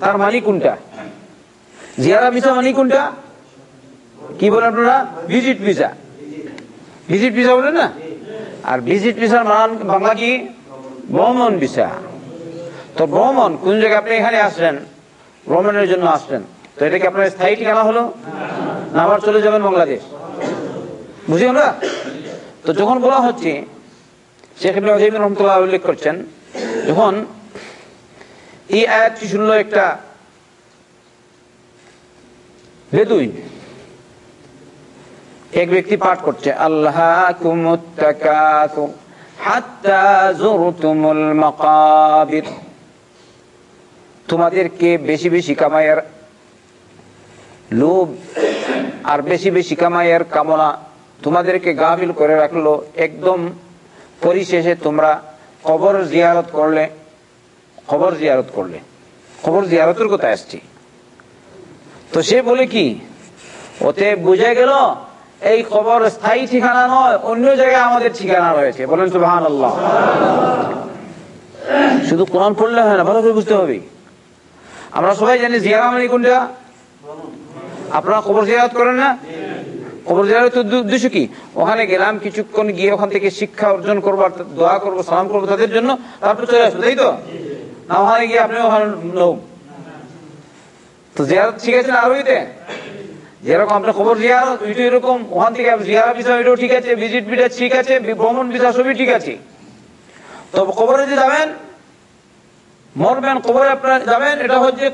তার মানি কোনটা? জিয়ারা ভিসা মানে কোনটা? কি বলেন আপনারা? Visit visa. ভিজিট ভিসা বলেন না? আর ভিজিট ভিসার মান বাংলা কি? ভ্রমণ ভিসা। তো ভ্রমণ, কোন জায়গায় আপনি এখানে আসলেন? ভ্রমণের জন্য আসলেন। তো এটা কি আপনার স্থায়ী ঠিকানা হলো? না, আবার চলে যাবেন বাংলাদেশ। বুঝি আমরা? তো যখন বলা হচ্ছে রহমতুল্লাহ উল্লেখ করছেন, যখন এই আয়াতটি শুনলো একটা এক ব্যক্তি পাঠ করছে আল্লাহ তোমাদেরকে বেশি বেশি কামাইয়ের লোভ আর বেশি বেশি কামাইয়ের কামনা তোমাদেরকে গাফিল করে রাখল, একদম পরিশেষে তোমরা কবর জিয়ারত করলে, কবর জিয়ারত করলে। কবর জিয়ারতের কথা আসছি। তো সে বলে কি ওতে বুঝে গেল, এই খবর স্থায়ী ঠিকানা নয়, অন্য জায়গায় আমাদের ঠিকানা রয়েছে। বলেন সুবাহান আল্লাহ শুধু কোরআন পড়লে হয় না, ভালো করে বুঝতে হবে। আমরা সবাই জানি জিয়ারা মানে কোনটা? আপনারা কবর জিয়ারত করেন না? জিয়ারতের উদ্দেশ্য কি? ওখানে গেলাম, কিছুক্ষণ গিয়ে ওখান থেকে শিক্ষা অর্জন করব দোয়া করব, সালাম করব তাদের জন্য, তারপর চলে আসব, তাই তো? না, ওখানে গিয়ে আপনি ওখানে তো জিয়ারত শিখেছেন আরবিতে? যেরকম আপনার খবর এরকম। ওখান থেকে ঠিক আছে, ভিজিট ঠিক আছে, ভ্রমণ সবই ঠিক আছে। তো যে মরবেন যাবেন, এটা হচ্ছে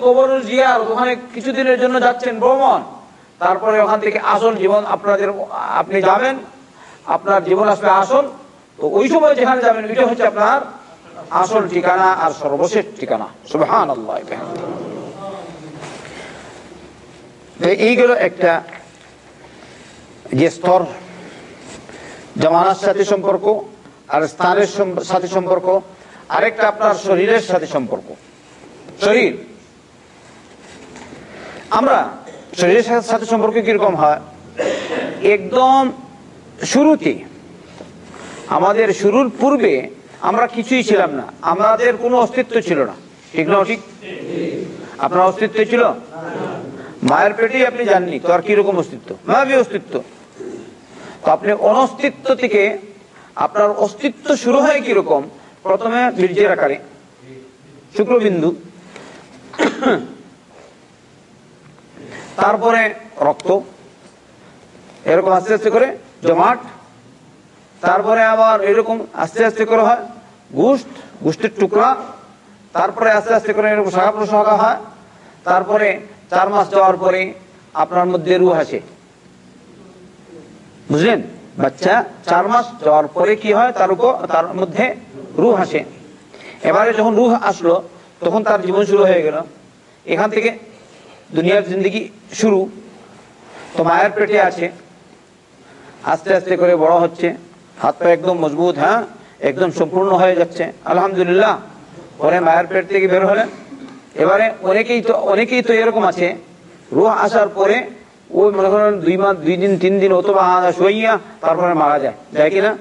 ওখানে কিছুদিনের জন্য যাচ্ছেন ভ্রমণ। তারপরে ওখান থেকে আসল জীবন আপনাদের, আপনি যাবেন, আপনার জীবন আসবে আসল তো ওই সময় যেখানে যাবেন, ওইটা হচ্ছে আপনার আসল ঠিকানা আর সর্বশেষ ঠিকানা। সুবহান আল্লাহ এইগুলো একটা যে স্তর, জমানার সাথে সম্পর্ক আর স্থানের সাথে সম্পর্ক, আরেকটা আপনার শরীরের সাথে সম্পর্ক। শরীর। আমরা শরীরের সাথে সম্পর্ক কীরকম হয়? একদম শুরুতে। আমাদের শুরুর পূর্বে আমরা কিছুই ছিলাম না। আমাদের কোনো অস্তিত্ব ছিল না। ঠিক না ঠিক? আপনার অস্তিত্ব ছিল? মায়ের পেটেই আপনি জাননি, তো আর কীরকম অস্তিত্ব? মায়াবী অস্তিত্ব। তো আপনি অনস্তিত্ব থেকে আপনার অস্তিত্ব শুরু হয় কীরকম? প্রথমে বীর্যের আকারে। শুক্রবিন্দু তারপরে রক্ত। এরকম আস্তে আস্তে করে জমাট। তারপরে আবার এরকম আস্তে আস্তে করে হয় গুষ্ট, গুষ্টের টুকরা। তারপরে আস্তে আস্তে করে এরকম শাখা প্রশাখা হয়। তারপরে চার মাস যাওয়ার পরে আপনার মধ্যে রু আসে। বুঝলেন? বাচ্চা চার মাস যাওয়ার পরে কি হয়? তার উপর, তার মধ্যে রুহ আসে। এবারে যখন রুহ আসলো, তখন তার জীবন শুরু হয়ে গেল। এখান থেকে দুনিয়ার জিন্দগি শুরু। তো মায়ের পেটে আছে। আস্তে আস্তে করে বড় হচ্ছে। হাত পা একদম মজবুত হ্যাঁ? একদম সম্পূর্ণ হয়ে যাচ্ছে। আলহামদুলিল্লাহ। পরে মায়ের পেট থেকে বের হলেন। এবারে অনেকেই তো অনেকেই তো এরকম আছে। রুহ আসার পরে ওই মনে করেন দুই মাস, দুই দিন, তিন দিন অথবা তারপরে মারা যায়। যায় কিনা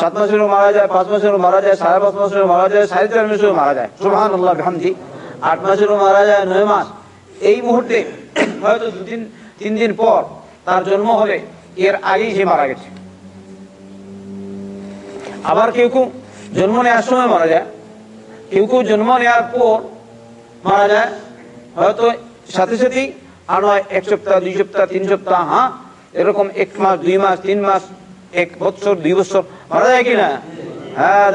সাত মাসেরও মারা যায়, পাঁচ মাসেরও মারা যায়, সাড়ে পাঁচ মাসেরও মারা যায়, সাড়ে চার মাসেরও মারা যায়। সুহান আট মাসেরও মারা যায়, নয় মাস। এই মুহূর্তে হয়তো দুদিন তিন দিন পর তার জন্ম হবে, এর আগেই সে মারা গেছে। আবার কেউ কেউ জন্ম নেওয়ার সময় মারা যায়। কেউ কেউ জন্ম নেওয়ার পর মারা যায়। হয়তো সাথে সাথেই আর নয়, এক সপ্তাহ, দুই সপ্তাহ, তিন সপ্তাহ হ্যাঁ? এরকম এক মাস, দুই মাস, তিন মাস, এক বছর দুই বছর মারা যায় কিনা? হ্যাঁ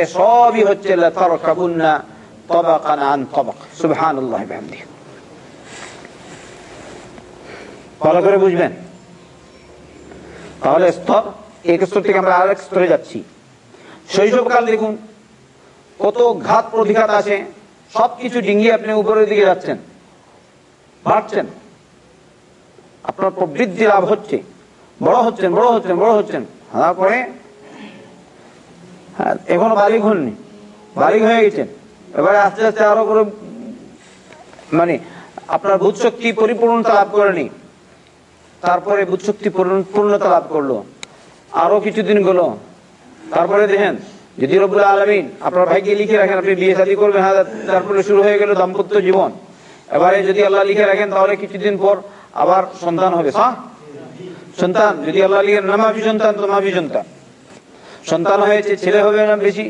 এ সবই হচ্ছে তবাকান তবাক। সুবহানাল্লাহ বিহামদিহি। ভালো করে বুঝবেন। তাহলে স্তর এক স্তর থেকে আমরা আরেক স্তরে যাচ্ছি। শৈশবকাল দেখুন, কত ঘাত প্রতিঘাত আছে সবকিছু ডিঙ্গিয়ে আপনি উপরের দিকে যাচ্ছেন। বাড়ছেন। আপনার প্রবৃদ্ধি লাভ হচ্ছে। বড় হচ্ছেন বড় হচ্ছেন বড় হচ্ছেন। তারপরে এখনও বালিক হননি। বালিক হয়ে গেছেন। এবারে আস্তে আস্তে আরও করে মানে আপনার বুধ শক্তি পরিপূর্ণতা লাভ করেনি। তারপরে বুধ শক্তি পূর্ণতা লাভ করল। আরও কিছুদিন গেল। তারপরে দেখেন যদি রবুল্লা আলমিন, আপনার ভাইকে লিখে রাখেন, আপনি বিয়ে শাদী করবেন হ্যাঁ তারপরে শুরু হয়ে গেল দাম্পত্য জীবন। এবারে যদি আল্লাহ লিখে রাখেন, তাহলে কিছুদিন পর আবার সন্তান হবে। সন্তান, যদি আল্লাহ লিখেন, না মাফি সন্তান, তো মাফি সন্তান। সন্তান হয়েছে ছেলে হবে না বেশি,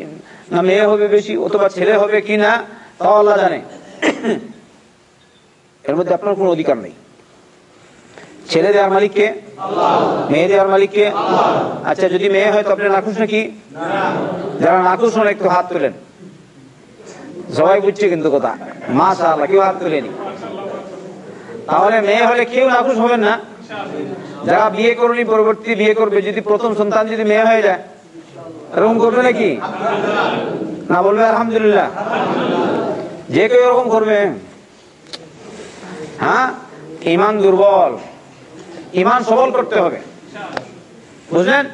না মেয়ে হবে বেশি, অথবা ছেলে হবে কি না, তাও আল্লাহ জানে। এর মধ্যে আপনার কোনো অধিকার নেই। ছেলে দেওয়ার মালিককে? মেয়ে দেওয়ার মালিককে? আচ্ছা যদি মেয়ে হয় তো আপনি নাকুশ নাকি? যারা নাকুশ হন একটু হাত তোলেন। সবাই বুঝছে কিন্তু কথা। মাসা আল্লাহ কেউ হাত তোলেনি। তাহলে মেয়ে হলে কেউ নাকুশ হবেন না। যারা বিয়ে করনি, পরবর্তী বিয়ে করবে, যদি প্রথম সন্তান যদি মেয়ে হয়ে যায়, এরকম করবে নাকি? না বলবে আলহামদুলিল্লাহ। যে কেউ এরকম করবে। হ্যাঁ? ইমান দুর্বল। ইমান সবল করতে হবে। বুঝলেন?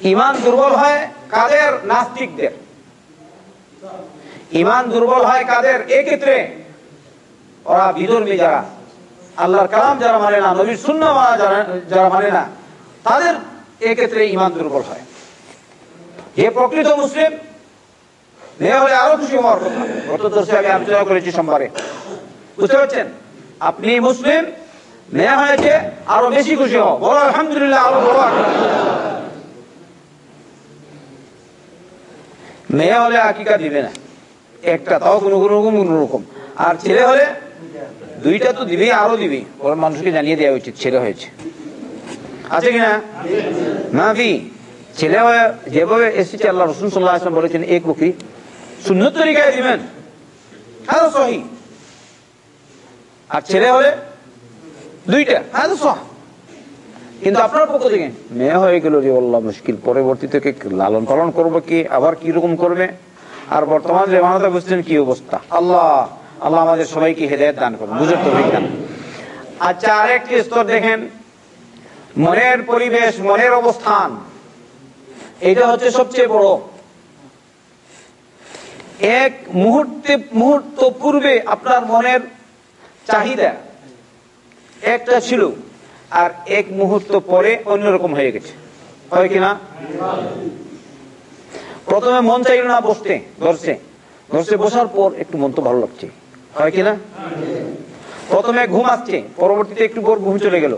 ইমান দুর্বল হয় কাদের? নাস্তিকদের। ইমান দুর্বল হয় কাদের? এক্ষেত্রে ওরা বিধর্মী যারা। আল্লাহর কালাম যারা মানে না, নবীর শূন্য মানা যারা মানে না, তাদের এক্ষেত্রে ইমান দুর্বল হয়। যে প্রকৃত মুসলিম আরও খুশি হওয়ার কথা। আমি আলোচনা করেছি সোমবারে। বুঝতে পারছেন? আপনি মুসলিম মেয়ে হয়েছে, আরও বেশি খুশি হও। বলো, আলহামদুলিল্লাহ, আরও বলো। মেয়ে হলে আকিকা দিবে না। একটা তাও কোনো কোনো রকম রকম। আর ছেলে হলে দুইটা তো দিবেই, আরও দিবি ওর মানুষকে জানিয়ে দেওয়া উচিত, ছেলে হয়েছে। আছে কিনা মাফি, ছেলে হয়ে যেভাবে এসেছে, আল্লাহ রসুন সাল্লাহ আসলাম বলেছেন, এক বকরি সুন্নত তরিকায় দিবেন। হ্যাঁ সহি। আর ছেলে হলে দুইটা। হ্যাঁ কিন্তু আপনার পক্ষ থেকে? মেয়ে হয়ে গেল আল্লাহ মুশকিল। পরবর্তীতে লালন পালন করব কি? আবার কি রকম করবে? আর বর্তমান বুঝছেন কি অবস্থা? আল্লাহ আল্লাহ আমাদের সবাইকে হেদায়ত দান করুন। তো বিজ্ঞান আচ্ছা আরেকটি স্তর দেখেন। মনের পরিবেশ মনের অবস্থান। এটা হচ্ছে সবচেয়ে বড়। এক মুহূর্তে মুহূর্ত পূর্বে আপনার মনের চাহিদা। একটা ছিল আর এক মুহূর্ত পরে অন্যরকম হয়ে গেছে। হয় কিনা প্রথমে মন চাইল না বসতে দর্শে দর্শে বসার পর একটু মন তো ভালো লাগছে। হয় কিনা প্রথমে ঘুম আসছে, পরবর্তীতে একটু পর ঘুম চলে গেল।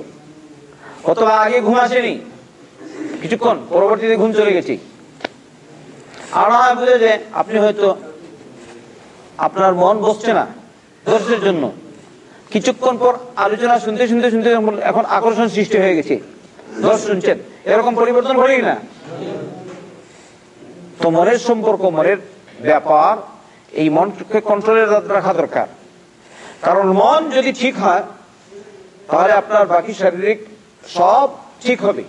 অথবা আগে ঘুম আসেনি। কিছুক্ষণ, পরবর্তীতে ঘুম চলে গেছি। আর বুঝে যে আপনি হয়তো আপনার মন বসছে না দর্শের জন্য। কিছুক্ষণ পর আলোচনা শুনতে শুনতে শুনতে এখন আকর্ষণ সৃষ্টি হয়ে গেছে। শুনছেন? এরকম পরিবর্তন ঘটেই না। তো মনের সম্পর্ক, মনের ব্যাপার, এই মনকে কন্ট্রোলে রাখা দরকার। কারণ মন যদি ঠিক হয়, তাহলে আপনার বাকি শারীরিক সব ঠিক হবে।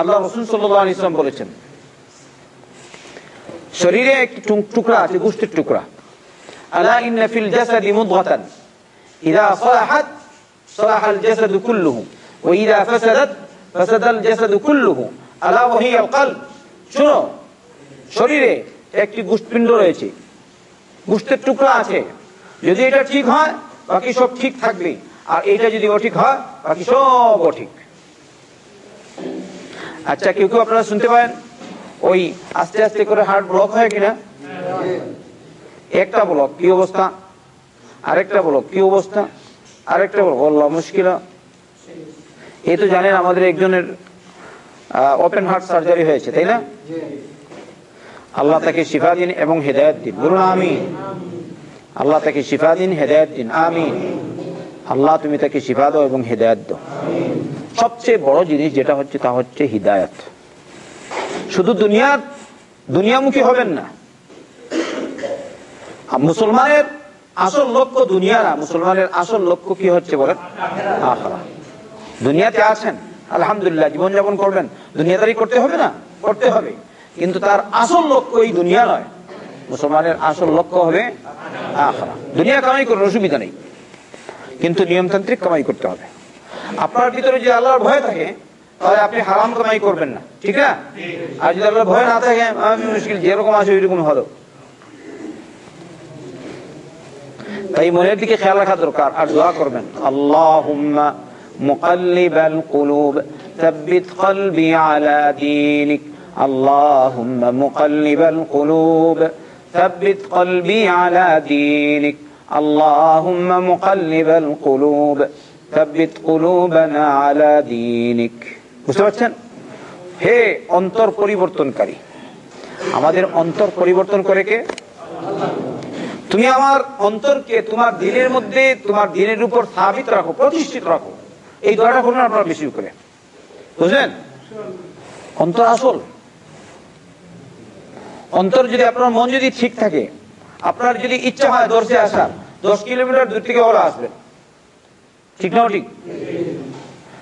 আল্লাহ রসুল সাল্লাহ ইসলাম বলেছেন, শরীরে একটি টুকরা আছে, গোষ্ঠীর টুকরা। আলা ইন্না ফিল জাসাদি মুদগাতান। জাসাদু কুল্লুহু ওয়া ইদা ফাসাদাত ফাসাদাল জাসাদু কুল্লুহু আলা ওয়া হিয়া আল কলব শুনো শরীরে একটি গোষ্ঠপিণ্ড রয়েছে। গোষ্ঠের টুকরা আছে। যদি এটা ঠিক হয়, বাকি সব ঠিক থাকবে। আর এটা যদি অঠিক হয়, বাকি সব অঠিক। আচ্ছা কেউ কেউ আপনারা শুনতে পারেন? ওই আস্তে আস্তে করে হার্ট ব্লক হয় কিনা? একটা ব্লক, কি অবস্থা? আরেকটা বলো, কি অবস্থা? আরেকটা বলো, বললাম, মুশকিল। এই তো জানেন আমাদের একজনের ওপেন হার্ট সার্জারি হয়েছে, তাই না? আল্লাহ তাকে শিফা দিন এবং হেদায়ত দিন। বলুন আমি আল্লাহ তাকে শিফা দিন, হেদায়ত দিন। আমি আল্লাহ তুমি তাকে শিফা দাও এবং হেদায়ত দাও। সবচেয়ে বড় জিনিস যেটা হচ্ছে, তা হচ্ছে হিদায়ত। শুধু দুনিয়ার, দুনিয়ামুখী হবেন না। মুসলমানের আসল লক্ষ্য দুনিয়া না মুসলমানের আসল লক্ষ্য কি হচ্ছে বলেন? দুনিয়াতে আছেন, আলহামদুলিল্লাহ, জীবনযাপন করবেন। দুনিয়াদারি করতে হবে না? করতে হবে। কিন্তু তার আসল লক্ষ্য এই দুনিয়া নয়। মুসলমানের আসল লক্ষ্য হবে দুনিয়া কামাই করার অসুবিধা নেই। কিন্তু নিয়মতান্ত্রিক কামাই করতে হবে। আপনার ভিতরে যদি আল্লাহর ভয় থাকে, তাহলে আপনি হারাম কামাই করবেন না। ঠিক না? আর যদি আল্লাহর ভয় না থাকে, আমি মুশকিল, যেরকম আছে ওইরকম হলো। তাই মনের দিকে খেয়াল রাখা দরকার আর দোয়া করবেন আল্লাহ مقلب القلوب ثبت قلبي على دينك اللهم مقلب القلوب ثبت قلبي على دينك اللهم مقلب القلوب ثبت قلوبنا على دينك বুঝতে পারছেন হে অন্তর পরিবর্তনকারী আমাদের অন্তর পরিবর্তন করে কে তুমি আমার অন্তরকে তোমার দিনের মধ্যে, তোমার দিনের উপর স্থাপিত রাখো, প্রতিষ্ঠিত রাখো। এই দোয়াটা করুন আপনারা বেশি করে। বুঝলেন? অন্তর আসল। অন্তর যদি আপনার মন যদি ঠিক থাকে, আপনার যদি ইচ্ছা হয় দর্শে আসার, দশ কিলোমিটার দূর থেকে ওরা আসবেন। ঠিক না ঠিক?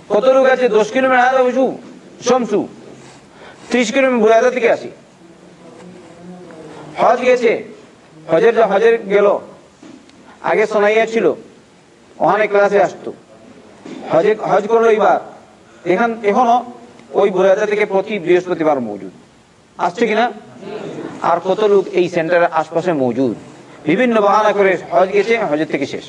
কত লোক আছে? দশ কিলোমিটার আদা বসু সমসু ত্রিশ কিলোমিটার বুড়াদা থেকে আসি। হজ গেছে? হজের হজের গেল। আগে সোনাইয়া ছিল। ওখানে ক্লাসে আসতো। হজে হজ করল এইবার। এখান এখনও ওই বুড়াদা থেকে প্রতি বৃহস্পতিবার মজুদ। আসছে কিনা? আর কত লোক এই সেন্টারের আশপাশে মজুদ। বিভিন্ন বাহানা করে হজ গেছে, হজের থেকে শেষ।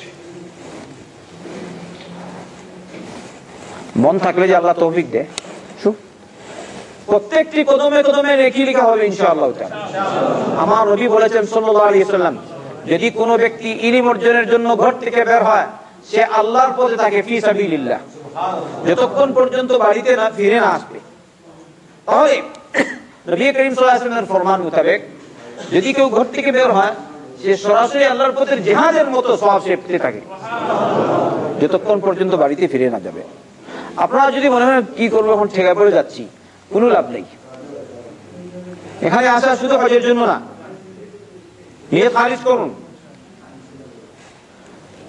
মন থাকলে যে আল্লাহ তৌফিক দেয়। প্রত্যেকটি কদমে কদমে রেখি লেখা হবে ইনশাআল্লাহ আমার নবী বলেছেন সাল্লাম যদি কোনো ব্যক্তি ইলিম অর্জনের জন্য ঘর থেকে বের হয়, সে আল্লাহর পথে থাকে ফি সাবিলিল্লাহ। যতক্ষণ পর্যন্ত বাড়িতে না, ফিরে না আসবে। তাহলে নবী করিম সাল্লাল্লাহু ফরমান মোতাবেক, যদি কেউ ঘর থেকে বের হয়, সে সরাসরি আল্লাহর পথের জিহাদের মতো সওয়াব সে থাকে। যতক্ষণ পর্যন্ত বাড়িতে ফিরে না যাবে। আপনারা যদি মনে হয়, কি করব এখন? ঠেকা পড়ে যাচ্ছি। কোনো লাভ নেই। এখানে আসা শুধু হজের জন্য না। নিয়ে খারিজ করুন।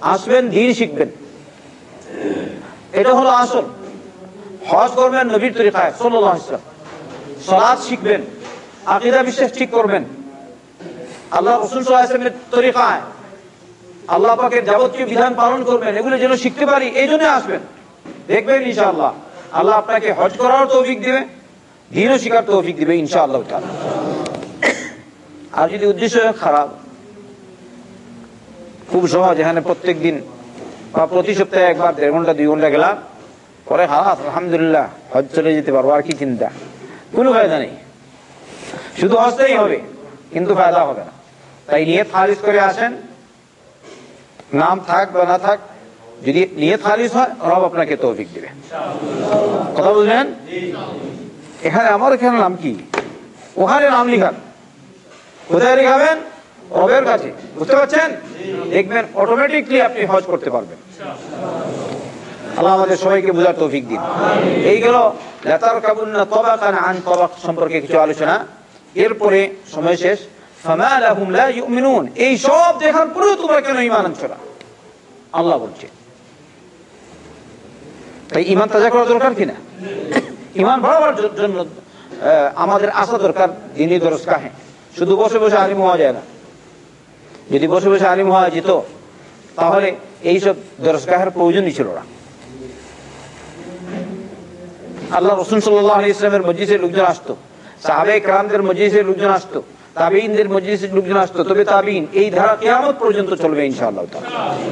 আসবেন, দিন শিখবেন। এটা হলো আসল। হজ করবেন নবীর তরিকায় সালাত শিখবেন। আকীদা বিশ্বাস ঠিক করবেন। আল্লাহ রাসূল তরিকায় আল্লাহ যাবতীয় বিধান পালন করবেন, এগুলো যেন শিখতে পারি, এই জন্য আসবেন। দেখবেন ইনশাআল্লাহ, আল্লাহ আপনাকে হজ করার তৌফিক দিবে। দিনও শিকার তৌফিক দিবে ইনশাআল্লাহ তাআলা। আর যদি উদ্দেশ্য খারাপ, খুব সহজ, এখানে প্রত্যেক দিন বা প্রতি সপ্তাহে একবার, দেড় ঘণ্টা, দুই ঘণ্টা গেলাম, পরে হালাস আলহামদুলিল্লাহ, হজ চলে যেতে পারব, আর কি চিন্তা? কোনো ফায়দা নেই। শুধু হজতেই হবে, কিন্তু ফায়দা হবে না। তাই নিয়ত খারিজ করে আসেন। নাম থাক বা না থাক, যদি নিয়ত খারিজ হয়, রব আপনাকে তৌফিক দিবে। কথা বুঝলেন এখানে আমার এখানে নাম কি? ওখানে নাম লিখান। কোথায় লিখাবেন? রবের কাছে। বুঝতে পারছেন? দেখবেন অটোমেটিকলি আপনি হজ করতে পারবেন। আল্লাহ আমাদের সবাইকে বোঝার আন সম্পর্কে কিছু আলোচনা। এরপরে সময় শেষ। দেখার কেন ঈমান আনছো না? আল্লাহ বলছে। তাই ইমান তাজা করা দরকার কিনা ঈমান বাড়াবার জন্য আমাদের আসা দরকার, দিনই দরস কাহে। শুধু বসে বসে আলিম হওয়া যায় না। যদি বসে বসে আলিম হওয়া যেত, তাহলে এইসব দরসগাহের প্রয়োজনই ছিল না। আল্লাহ রসুন সাল্লাহ আলী ইসলামের লোকজন আসতো। সাহাবে ক্রামদের মসজিদে লোকজন আসতো। তাবিনদের মসজিদে লোকজন আসতো। তবে তাবিন এই ধারা কেয়ামত পর্যন্ত চলবে ইনশাআল্লাহ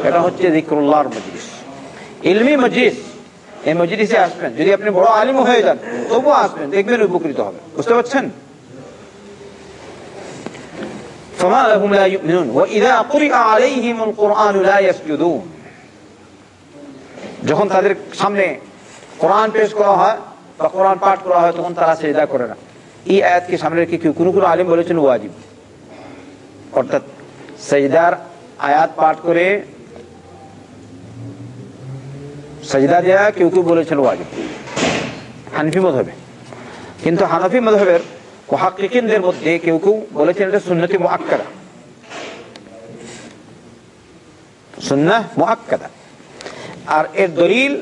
এটা হচ্ছে জিক্রুল্লাহর মজলিস। ইলমি মজলিস। এই মজলিসে আসবেন যদি আপনি বড় আলিম হয়ে যান তবুও আসবেন দেখবেন উপকৃত হবে বুঝতে পারছেন فما لهم لا يؤمنون وإذا قرئ عليهم القرآن لا يسجدون যখন তাদের সামনে কোরআন পেশ করা হয় বা কোরআন পাঠ করা হয় তখন তারা সেজদা করে না এই আয়াতকে সামনে রেখে কেউ কোনো কোনো আলিম বলেছেন ওয়াজিব অর্থাৎ সেজদার আয়াত পাঠ করে সেজদা দেয়া কেউ কেউ বলেছেন ওয়াজিব। হানফি মধবে কিন্তু হানফি মধবের মুহাক্কিকিনদের মধ্যে কেউ কেউ বলেছেন এটা সুন্নতি মুআক্কাদা। আর এর দলিল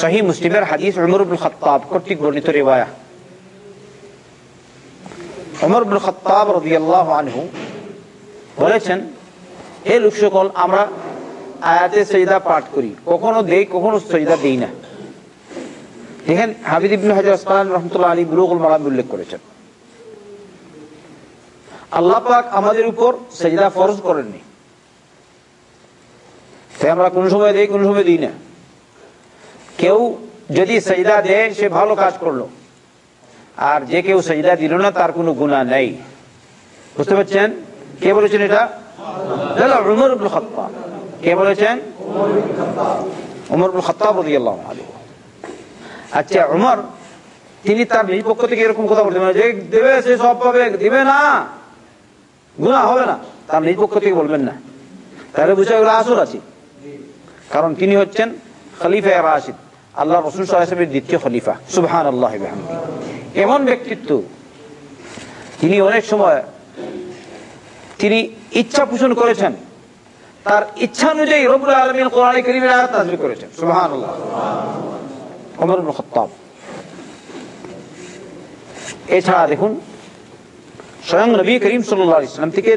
সহি মুসলিমের হাদিস ইবনে খাত্তাব কর্তৃক বর্ণিত রিওয়ায়া ইবনে খাত্তাব আনহু বলেছেন, হে লোক সকল আমরা আয়াতে সজদা পাঠ করি। কখনো দেই, কখনো সজদা দেই না। দেখেন হাবিদ ইবনে হাজার আসকালান রহমতুল্লাহ আলী বুলুগুল মারাম উল্লেখ করেছেন। আল্লাহ পাক আমাদের উপর সেজদা ফরজ করেননি। তাই আমরা কোন সময় দেই, কোন সময় দিই না। কেউ যদি সেজদা দেয়, সে ভালো কাজ করল। আর যে কেউ সেজদা দিল না, তার কোনো গুণা নেই। বুঝতে পারছেন? কে বলেছেন এটা? উমর খাত্তাব। কে বলেছেন? উমর খাত্তাব রাদিয়াল্লাহু আনহু। আচ্ছা উমর, তিনি তার নিজ পক্ষ থেকে এরকম কথা বলতেন, যে দেবে সে সব পাবে, দিবে না। গুণা হবে না। তার নিজ পক্ষ থেকে বলবেন না। তাহলে বুঝে গেল আসর আছে। কারণ তিনি হচ্ছেন খলিফা রাশিদ, আল্লাহ রসুল সাহেবের দ্বিতীয় খলিফা। সুবহান আল্লাহ। এমন ব্যক্তিত্ব, তিনি অনেক সময় তিনি ইচ্ছা পোষণ করেছেন। তার ইচ্ছা অনুযায়ী রবুল আলমিন কোরআন করিমের আয়াত নাযিল করেছেন। সুবহান ইবনে খাত্তাব। এছাড়া দেখুন, স্বয়ং নবী করিম সাল্লাল্লাহু আলাইহি সাল্লাম থেকে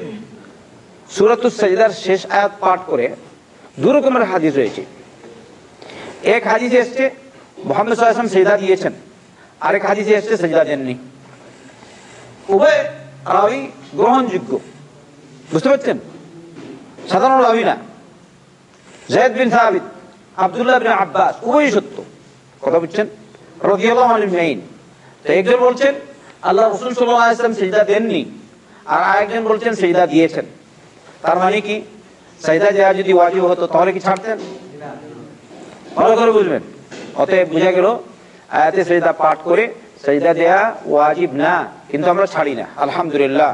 সূরাতুস সাজদার শেষ আয়াত পাঠ করে দু রকমের হাদিস রয়েছে। এক হাদিসে এসছে, মোহাম্মদ সাল্লাম সেজদা দিয়েছেন। আরেক হাদিসে এসছে, সেজদা দেননি। উভয় রাবি গ্রহণযোগ্য। বুঝতে পারছেন? সাধারণ লাভি না জায়দ বিন সাহাবিদ আব্দুল্লাহ বিন আব্বাস, উভয়ই সত্য। কথা বুঝছেন? একজন বলছেন আল্লাহ রাসূল ওয়াসাল্লাম দেননি, আর আরেকজন বলছেন সিজদা দিয়েছেন। তার মানে কি? সিজদা দেওয়া যদি ওয়াজিব হতো, তাহলে কি ছাড়তেন? ভালো করে বুঝবেন। অতএব বোঝা গেল, আয়াতে সেজদা পাঠ করে সেজদা দেয়া ওয়াজিব না, কিন্তু আমরা ছাড়ি না। আলহামদুলিল্লাহ।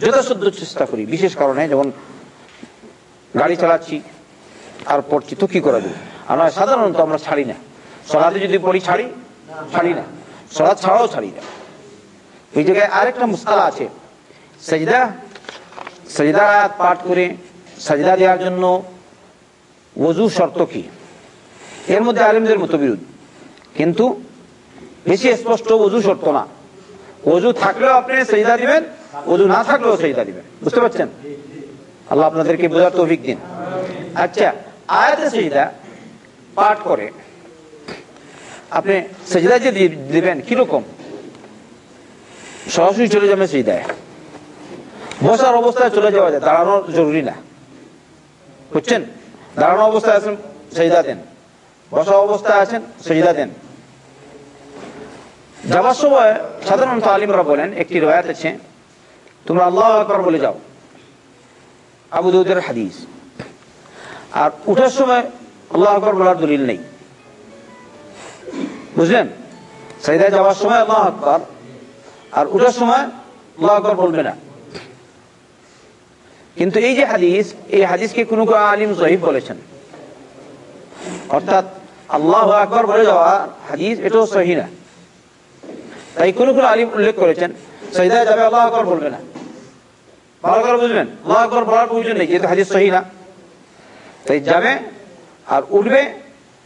যথাসাধ্য চেষ্টা করি, বিশেষ কারণে, যেমন গাড়ি চালাচ্ছি, আর পড়ছি, তো কি করা যাবে আমরা সাধারণত আমরা ছাড়ি না। সলাতে যদি পড়ি, ছাড়ি? ছাড়ি না। সলাদ ছাড়াও ছাড়ি না। এই জায়গায় আরেকটা মুস্তালা আছে। সেজদা সেজদা পাঠ করে সেজদা দেওয়ার জন্য ওযু শর্ত কি? এর মধ্যে আলিমদের মতো বিরোধ কিন্তু বেশি স্পষ্ট ওযু শর্ত না। ওযু থাকলেও আপনি সেজদা দিবেন, ওযু না থাকলেও সেজদা দিবেন। বুঝতে পারছেন? আল্লাহ আপনাদেরকে বোঝার তৌফিক দিন। আচ্ছা আয়াতে সেজদা পাঠ করে আপনি সেজদা যে দিবেন, কীরকম? সরাসরি চলে যাবেন সেজদায়। বসার অবস্থায় চলে যাওয়া যায়, দাঁড়ানো জরুরি না। বুঝছেন? দাঁড়ানো অবস্থায় আছেন, সেজদা দেন। বসা অবস্থায় আছেন, সেজদা দেন। যাওয়ার সময় সাধারণত আলিমরা বলেন, একটি রয়াত আছে, তোমরা আল্লাহ আকবর বলে যাও। আবু দৌদের হাদিস। আর উঠার সময় আল্লাহ আকবর বলার দলিল নেই। বুঝলেন? সাইদায় যাওয়ার সময় আল্লাহ আকবর, আর উঠার সময় আল্লাহ আকবর বলবে না। কিন্তু এই যে হাদিস, এই হাদিসকে কোনো কোনো আলিম জহিব বলেছেন। অর্থাৎ আল্লাহ আকবর বলে যাওয়া হাদিস, এটাও সহি না। তাই কোন কোন আলিম উল্লেখ করেছেন সহিদায় যাবে আল্লাহ আকবর বলবে না। ভালো করে বুঝবেন আল্লাহ আকবর বলার প্রয়োজন নেই যেহেতু হাদিস সহি না তাই যাবে আর উঠবে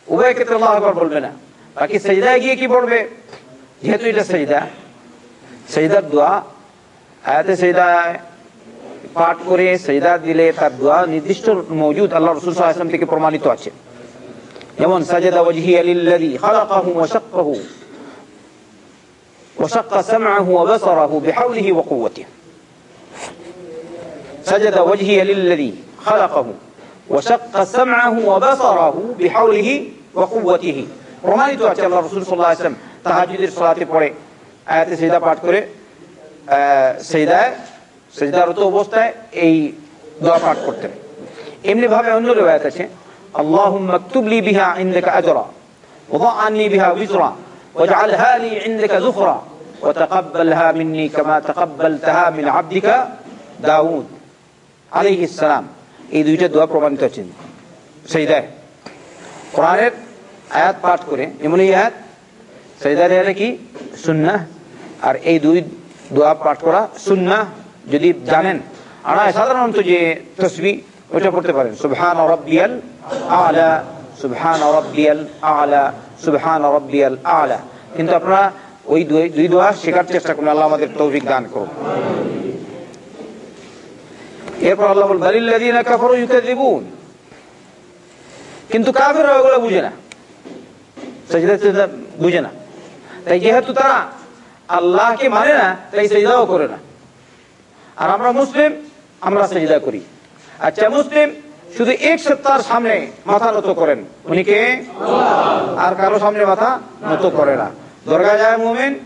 উভয় ক্ষেত্রে আল্লাহ আকবর বলবে না বাকি সেজদায় গিয়ে কি পড়বে যেহেতু এটা সেজদা সেজদার দোয়া আয়াতে সেজদায় পাঠ করে সেজদা দিলে তার দোয়া নির্দিষ্ট মজুদ আল্লাহ রসুল সাল্লাল্লাহু থেকে প্রমাণিত আছে যেমন সাজদা ওয়াজহিয়া লিল্লাযী খালাকাহু ওয়া শাক্কাহু وشق سمعه وبصره بحوله وقوته سجد وجهي للذي خلقه وشق سمعه وبصره بحوله وقوته প্রমাণিত আছে আল্লাহ রসুল সাল্লাহ আসলাম তাহাজুদের সালাতে পড়ে আয়াতে সেজদা পাঠ করে সেজদায় সেজদারত অবস্থায় এই দোয়া পাঠ করতেন এমনি ভাবে অন্য রেওয়ায়াত আছে اللهم اكتب لي بها عندك اجرا وضع عني بها وزرا واجعلها لي عندك ذخرا وتقبلها مني كما تقبلتها من عبدك داود আলী ইসলাম এই দুইটা দোয়া প্রমাণিত আছেন সেই দেয় আয়াত পাঠ করে, এমন এই আয়াত? সেইদার আয়াত কি? সুন্না আর এই দুই দোয়া পাঠ করা সুন্না যদি জানেন, আর সাধারণত যে তসবি ওটা পড়তে পারেন। সুবহান রব্বিয়াল আলা, সুবহান রব্বিয়াল আলা, সুবহান রব্বিয়াল আলা। কিন্তু আপনারা ওই দুই দোয়া শেখার চেষ্টা করুন। আল্লাহ আমাদের তৌফিক দান করুন। এরপর আল্লাহ বল বালিল্লাযীনা কাফারু ইউকাযিবুন। কিন্তু কাফেররা ওগুলো বুঝে না। সেজদা সেজদা বুঝে না। তাই যেহেতু তারা আল্লাহকে মানে না তাই সেজদাও করে না। আর আমরা মুসলিম আমরা সেজদা করি। আচ্ছা মুসলিম শুধু এক সপ্তাহের সামনে মাথা নত করেন। উনি কে? আর কারও সামনে মাথা নত করে না। দরগা যায় মুমিন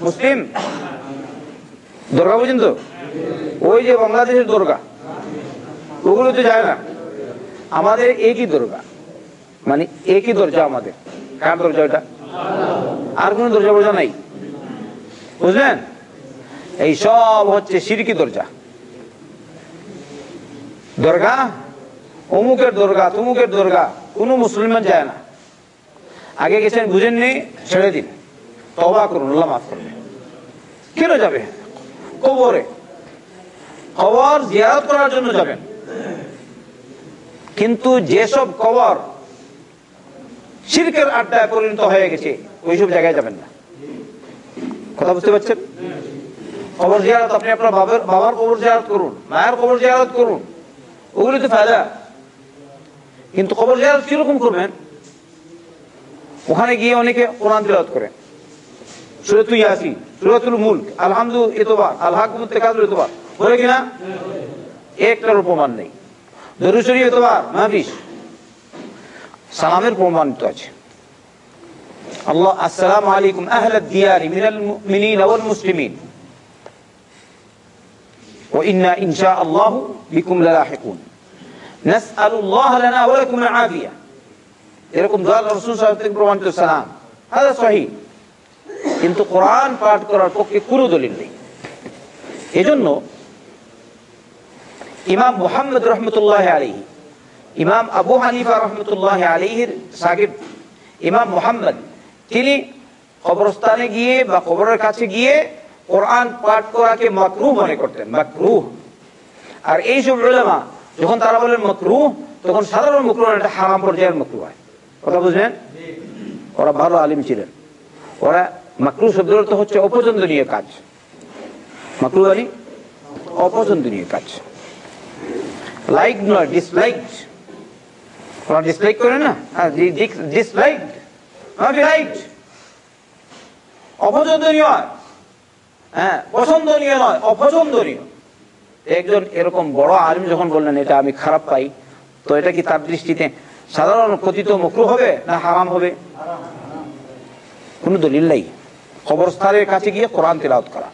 মুসলিম? দরগা বুঝেন তো? ওই যে বাংলাদেশের দরগা। ওগুলো তো যায় না। আমাদের একই দরগা। মানে একই দরজা আমাদের। কার দরজা ওটা? আর কোন দরজা বোঝা নাই। বুঝলেন? এই সব হচ্ছে সিরকি দরজা। দরগা? অমুকের দরগা, তুমুকের দরগা। কোনো মুসলমান যায় না। আগে গেছেন বুঝেননি? ছেড়ে দিন। তবা করুন মাফ করবে কেন যাবে কবরে। কবর জিয়ারত করার জন্য যাবেন। কিন্তু যেসব কবর শিরকের আড্ডায় পরিণত হয়ে গেছে, ওইসব জায়গায় যাবেন না। কথা বুঝতে পারছেন? কবর জিয়ারত আপনি আপনার বাবার বাবার কবর জিয়ারত করুন, মায়ের কবর জিয়ারত করুন, ওগুলি তো ফায়দা। কিন্তু কবর জিয়ারত কীরকম করবেন? ওখানে গিয়ে অনেকে কোরআন তিলাওয়াত করে সুরতু ইয়াসিন, সুরতুল মুলক আলহামদু ইতবার, আল হাকুমুত তাকাদুর ইতবার। বলে কিনা একটার প্রমাণ নেই দরুশরী তোমার মাহফিস সালামের প্রমাণিত আছে আল্লাহ আসসালামু আলাইকুম আহলাদ দিয়ারি মিনাল মুমিনিন ওয়াল মুসলিমিন وإنا إن شاء الله بكم للاحقون نسأل الله لنا ولكم العافية এরকম দোয়া রসুল সাহেব থেকে প্রমাণিত সালাম হাদা সহি কিন্তু কোরআন পাঠ করার পক্ষে কোনো দলিল নেই এজন্য ইমাম মুহাম্মদ রহমতুল্লাহ আলিহি ইমাম আবু হানিফা রহমতুল্লাহ আলিহির সাকিব, ইমাম মুহাম্মদ, তিনি কবরস্থানে গিয়ে বা কবরের কাছে গিয়ে কোরআন পাঠ করাকে মাকরুহ মনে করতেন, মাকরুহ। আর এইসব উলামা যখন তারা বলেন মকরু তখন সাধারণ মকরুহ একটা হারাম পর্যায়ের মকরু হয়। কথা বুঝলেন? ওরা ভালো আলিম ছিলেন। ওরা মাকরু অর্থ হচ্ছে অপছন্দনীয় কাজ। মাকরু আলী অপছন্দনীয় কাজ। লাইক নয় ডিসলাইক ওরা ডিসলাইক করে না? ডিসলাইক লাইক অপছন্দনীয় হয়। হ্যাঁ পছন্দনীয় নয়, অপছন্দনীয়। একজন এরকম বড় আলিম যখন বললেন, এটা আমি খারাপ পাই, তো এটা কি তার দৃষ্টিতে সাধারণ কথিত মকরু হবে না হারাম হবে? কোন দলিল নাই। কবরস্থানের কাছে গিয়ে কোরআন তেলাওত করা।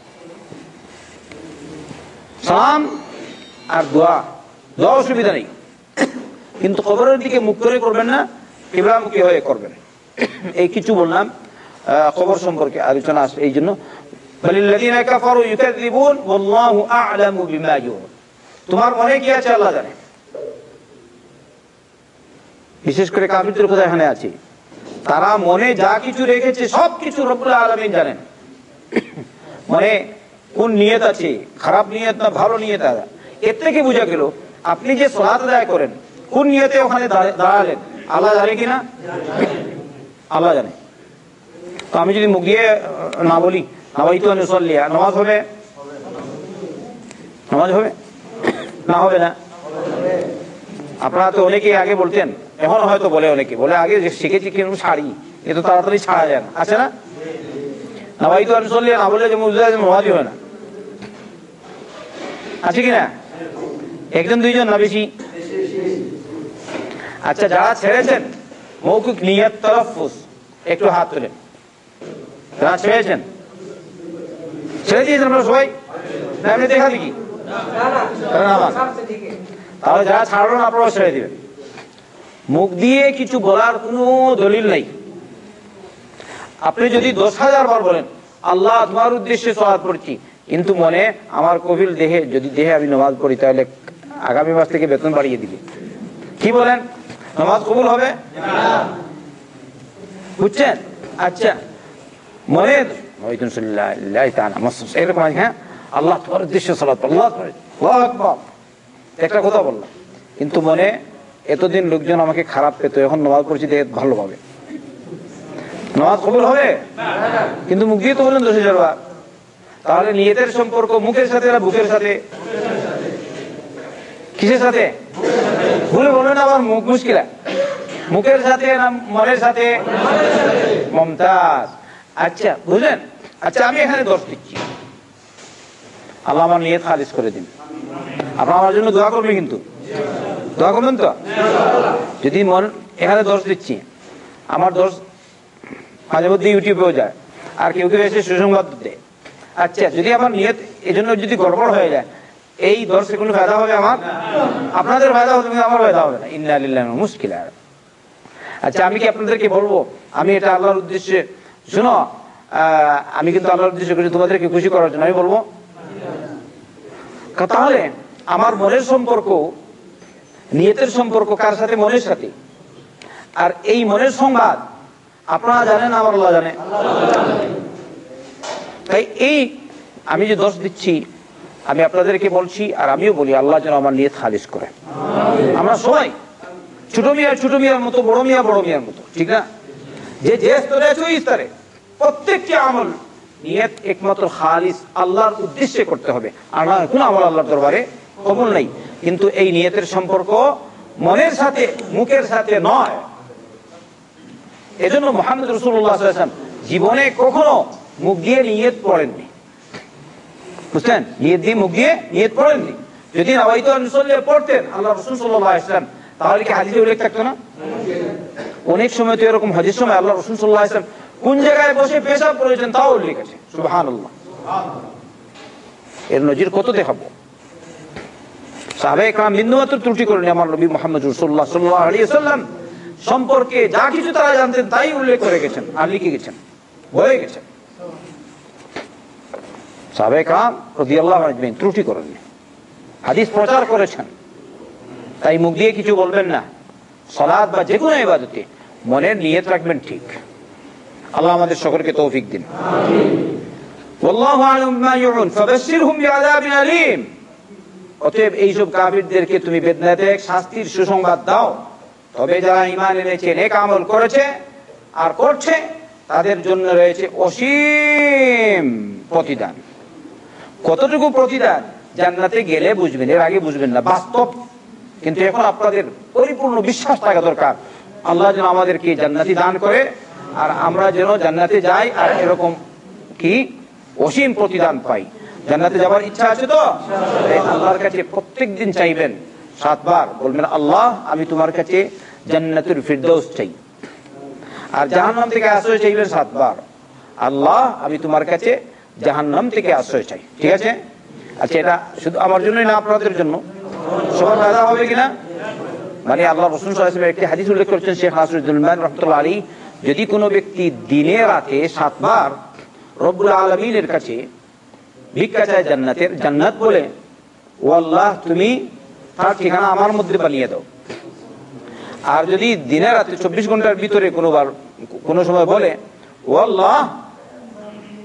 সালাম আর দোয়া দোয়া অসুবিধা নেই। কিন্তু কবরের দিকে মুখ করে করবেন না, কিবলামুখী হয়ে করবেন। এই কিছু বললাম খবর সম্পর্কে আলোচনা আসবে এই জন্য। বিশেষ করে কথা এখানে আছে। তারা মনে যা কিছু রেখেছে, সব আলমিন জানেন। মনে কোন নিয়ত আছে, খারাপ নিয়ত না ভালো নিয়ত? এর থেকে বোঝা গেল আপনি যে সলাত আদায় করেন, কোন নিয়তে ওখানে দাঁড়ালেন? আল্লাহ জানে কিনা আল্লাহ জানে। তো আমি যদি মুখ দিয়ে না বলি অনুসল্লিয়া নামাজ হবে? নামাজ হবে? না হবে না? আপনারা তো অনেকে আগে বলতেন, এখন হয়তো বলে অনেকে, বলে আগে শিখেছি কিন্তু শাড়ি এ তো তাড়াতাড়ি ছাড়া যায় না। আছে না? অনুসল্লিয়া না বলে যে মুজা নামাজই হয় না। আছে কি না? একজন, দুইজন না বেশি? আচ্ছা যারা ছেড়েছেন, মৌখিক নিয়ত তরফুস একটু হাত তোলেন। যারা ছেড়েছেন। ছেড়ে দিয়েছেন আপনারা সবাই? না, এমনি দেখা দেখি তাহলে যারা ছাড়বেন আপনারা ছেড়ে দিবেন। মুখ দিয়ে কিছু বলার কোনো দলিল নাই। আপনি যদি দশ হাজার বার বলেন, আল্লাহ, তোমার উদ্দেশ্যে সহায় পড়ছি কিন্তু মনে, আমার কবিল দেহে, যদি দেহে আমি নামাজ পড়ি, তাহলে আগামী মাস থেকে বেতন বাড়িয়ে দিবে। কি বলেন? নামাজ কবুল হবে? বুঝছেন? আচ্ছা। মনে হ্যাঁ আল্লাহ আল্লাহ একটা কথা কিন্তু মনে এতদিন লোকজন আমাকে খারাপ পেত। এখন নামাজ পড়ছি দেখে ভালো পাবে। নামাজ কবুল হবে? কিন্তু মুখ দিয়ে তো বললেন হাজার তাহলে নিয়তের সম্পর্ক মুখের সাথে বুকের সাথে? কিসের সাথে? ভুলে বলবেন আবার মুখ মুশকিল। মুখের সাথে না মনের সাথে? মমতাজ। আচ্ছা বুঝলেন? আচ্ছা আমি এখানে দোষ দিচ্ছি। আল্লাহ আমার নিয়ত খালিজ করে দিন। আপনার আমার জন্য দোয়া করবে কিন্তু। দোয়া করবেন তো? যদি মন এখানে দোষ দিচ্ছি। আমার দোষ মাঝে মধ্যে ইউটিউবেও যায়। আর কেউ কেউ এসে সুসংবাদ দেয়। আচ্ছা যদি আমার নিয়ত এই জন্য যদি গড়বড় হয়ে যায় এই দর্শে কোনো ফায়দা হবে আমার? আপনাদের ফায়দা হবে আমার ফায়দা হবে না। ইন্না মুশকিল আর আচ্ছা আমি কি আপনাদেরকে বলব? আমি এটা আল্লাহর উদ্দেশ্যে, শুনো আমি কিন্তু আল্লাহর উদ্দেশ্যে করছি তোমাদেরকে খুশি করার জন্য আমি বলব। তাহলে, আমার মনের সম্পর্ক, নিয়তের সম্পর্ক কার সাথে? মনের সাথে। আর এই মনের সংবাদ, আপনারা জানেন, আমার আল্লাহ জানে। তাই এই, আমি যে দোষ দিচ্ছি আমি আপনাদেরকে বলছি আর আমিও বলি, আল্লাহ যেন আমার নিয়ত খালিজ করে। আমরা সবাই ছোট মিয়া, ছোট মিয়ার মতো, বড় মিয়া, বড় মিয়ার মতো, ঠিক না? যে যে স্তরে আছে ওই স্তরে। প্রত্যেকটি আমল নিয়ত একমাত্র খালিস আল্লাহর উদ্দেশ্যে করতে হবে। আর না, কোন আমল আল্লাহর দরবারে কবল নাই। কিন্তু এই নিয়তের সম্পর্ক মনের সাথে, মুখের সাথে নয়। এজন্য মোহাম্মদ রসুল্লাহ জীবনে কখনো মুখ দিয়ে নিয়ত পড়েননি। বুঝছেন নিয়ত দিয়ে মুখ দিয়ে নিয়ত পড়েননি যদি নাওয়াইতু পড়তেন আল্লাহ রাসূল সাল্লাল্লাহু আলাইহি তাহলে কি হাদিসে উল্লেখ থাকতো না? অনেক সময় তো এরকম হজের সময় আল্লাহ রসুল সাল্লাহ ইসলাম কোন জায়গায় বসে পেশাব করেছেন, তাও উল্লেখ আছে। সুবাহান এর নজির কত দেখাবো সাহাবে একরাম বিন্দুমাত্র ত্রুটি করেনি আমার নবী মোহাম্মদ রসুল্লাহ সাল্লাহ আলী সম্পর্কে যা কিছু তারা জানতেন, তাই উল্লেখ করে গেছেন, আর লিখে গেছেন। বলে গেছেন সাবেকাম রদিয়াল্লাহ আজমিন ত্রুটি করেননি হাদিস প্রচার করেছেন। তাই মুখ দিয়ে কিছু বলবেন না। সলাদ বা যে কোনো ইবাদতে মনের নিয়ত রাখবেন ঠিক। আল্লাহ আমাদের সকলকে তৌফিক দিন। অতএব এইসব তুমি শাস্তির সুসংবাদ দাও। তবে যারা ইমান এনেছে, নেক আমল করেছে আর করছে, তাদের জন্য রয়েছে অসীম প্রতিদান। কতটুকু প্রতিদান? জান্নাতে গেলে বুঝবেন, এর আগে বুঝবেন না, বাস্তব। কিন্তু এখন আপনাদের পরিপূর্ণ বিশ্বাস থাকা দরকার। আল্লাহ যেন আমাদেরকে জান্নাতি দান করে, আর আমরা যেন জান্নাতে যাই, আর এরকম কি অসীম প্রতিদান পাই। জান্নাতে যাবার ইচ্ছা আছে তো? আল্লাহর কাছে প্রত্যেক দিন চাইবেন, সাতবার বলবেন, আল্লাহ, আমি তোমার কাছে জান্নাতুল ফিরদৌস চাই। আর জাহান্নাম থেকে আশ্রয় চাইবেন সাতবার, আল্লাহ, আমি তোমার কাছে জাহান্নাম থেকে আশ্রয় চাই। ঠিক আছে? আচ্ছা এটা শুধু আমার জন্যই না, আপনাদের জন্য। সবার ফায়দা হবে কিনা? মানে আল্লাহ সাল্লাল্লাহু একটি হাদিস উল্লেখ করেছেন, শেখ নাসরুদ্দিন রহমতুল্লাহ আলী যদি কোনো ব্যক্তি দিনে রাতে সাতবার রব্বুল আলমিনের কাছে ভিক্ষা চায় জান্নাতের, জান্নাত বলে ও আল্লাহ তুমি তার ঠিকানা আমার মধ্যে বানিয়ে দাও। আর যদি দিনে রাতে চব্বিশ ঘণ্টার ভিতরে কোনোবার, কোনো সময় বলে ও আল্লাহ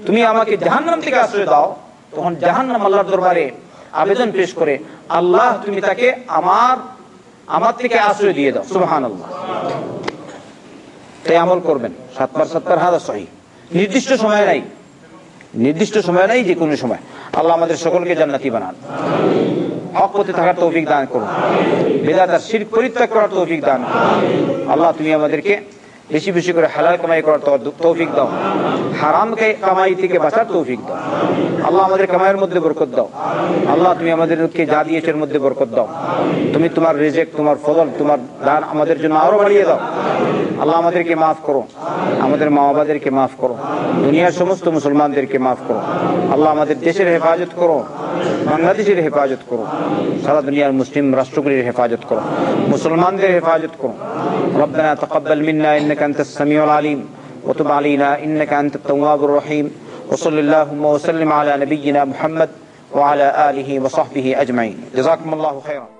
তুমি আমাকে জাহান্নাম থেকে আশ্রয় দাও। তখন জাহান্নাম আল্লাহর দরবারে আবেদন পেশ করে, আল্লাহ তুমি তাকে আমার আমার থেকে আশ্রয় দিয়ে দাও। সুবহান তাই আমল করবেন। সাতবার সাতবার হাজার সহি। নির্দিষ্ট সময় নাই। নির্দিষ্ট সময় নাই যে কোনো সময়। আল্লাহ আমাদের সকলকে জান্নাতি বানান। হক পথে থাকার তৌফিক দান করুন। বেদাত আর শির পরিত্যাগ করার তৌফিক দান আল্লাহ তুমি আমাদেরকে বেশি বেশি করে হালাল কামাই করার তৌফিক দাও। হারামকে কামাই থেকে বাঁচার তৌফিক দাও। আল্লাহ আমাদের কামাইয়ের মধ্যে বরকত দাও। আল্লাহ, তুমি আমাদেরকে যা দিয়েছের মধ্যে বরকত দাও। তুমি তোমার রেজেক, তোমার ফজল, তোমার দান আমাদের জন্য আরও বাড়িয়ে দাও। আল্লাহ আমাদেরকে মাফ করো। আমাদের মা বাবাদেরকে মাফ করো। দুনিয়ার সমস্ত মুসলমানদেরকে মাফ করো। আল্লাহ আমাদের দেশের হেফাজত করো। বাংলাদেশের হেফাজত করো। সারা দুনিয়ার মুসলিম রাষ্ট্রগুলির হেফাজত করো। মুসলমানদের হেফাজত করো। রব্বানা তাকাব্বাল মিন্না ইন্নাকা إنك أنت السميع العليم. وتب علينا إنك أنت التواب الرحيم. وصل اللهم وسلم على نبينا محمد وعلى آله وصحبه أجمعين. جزاكم الله خيرا.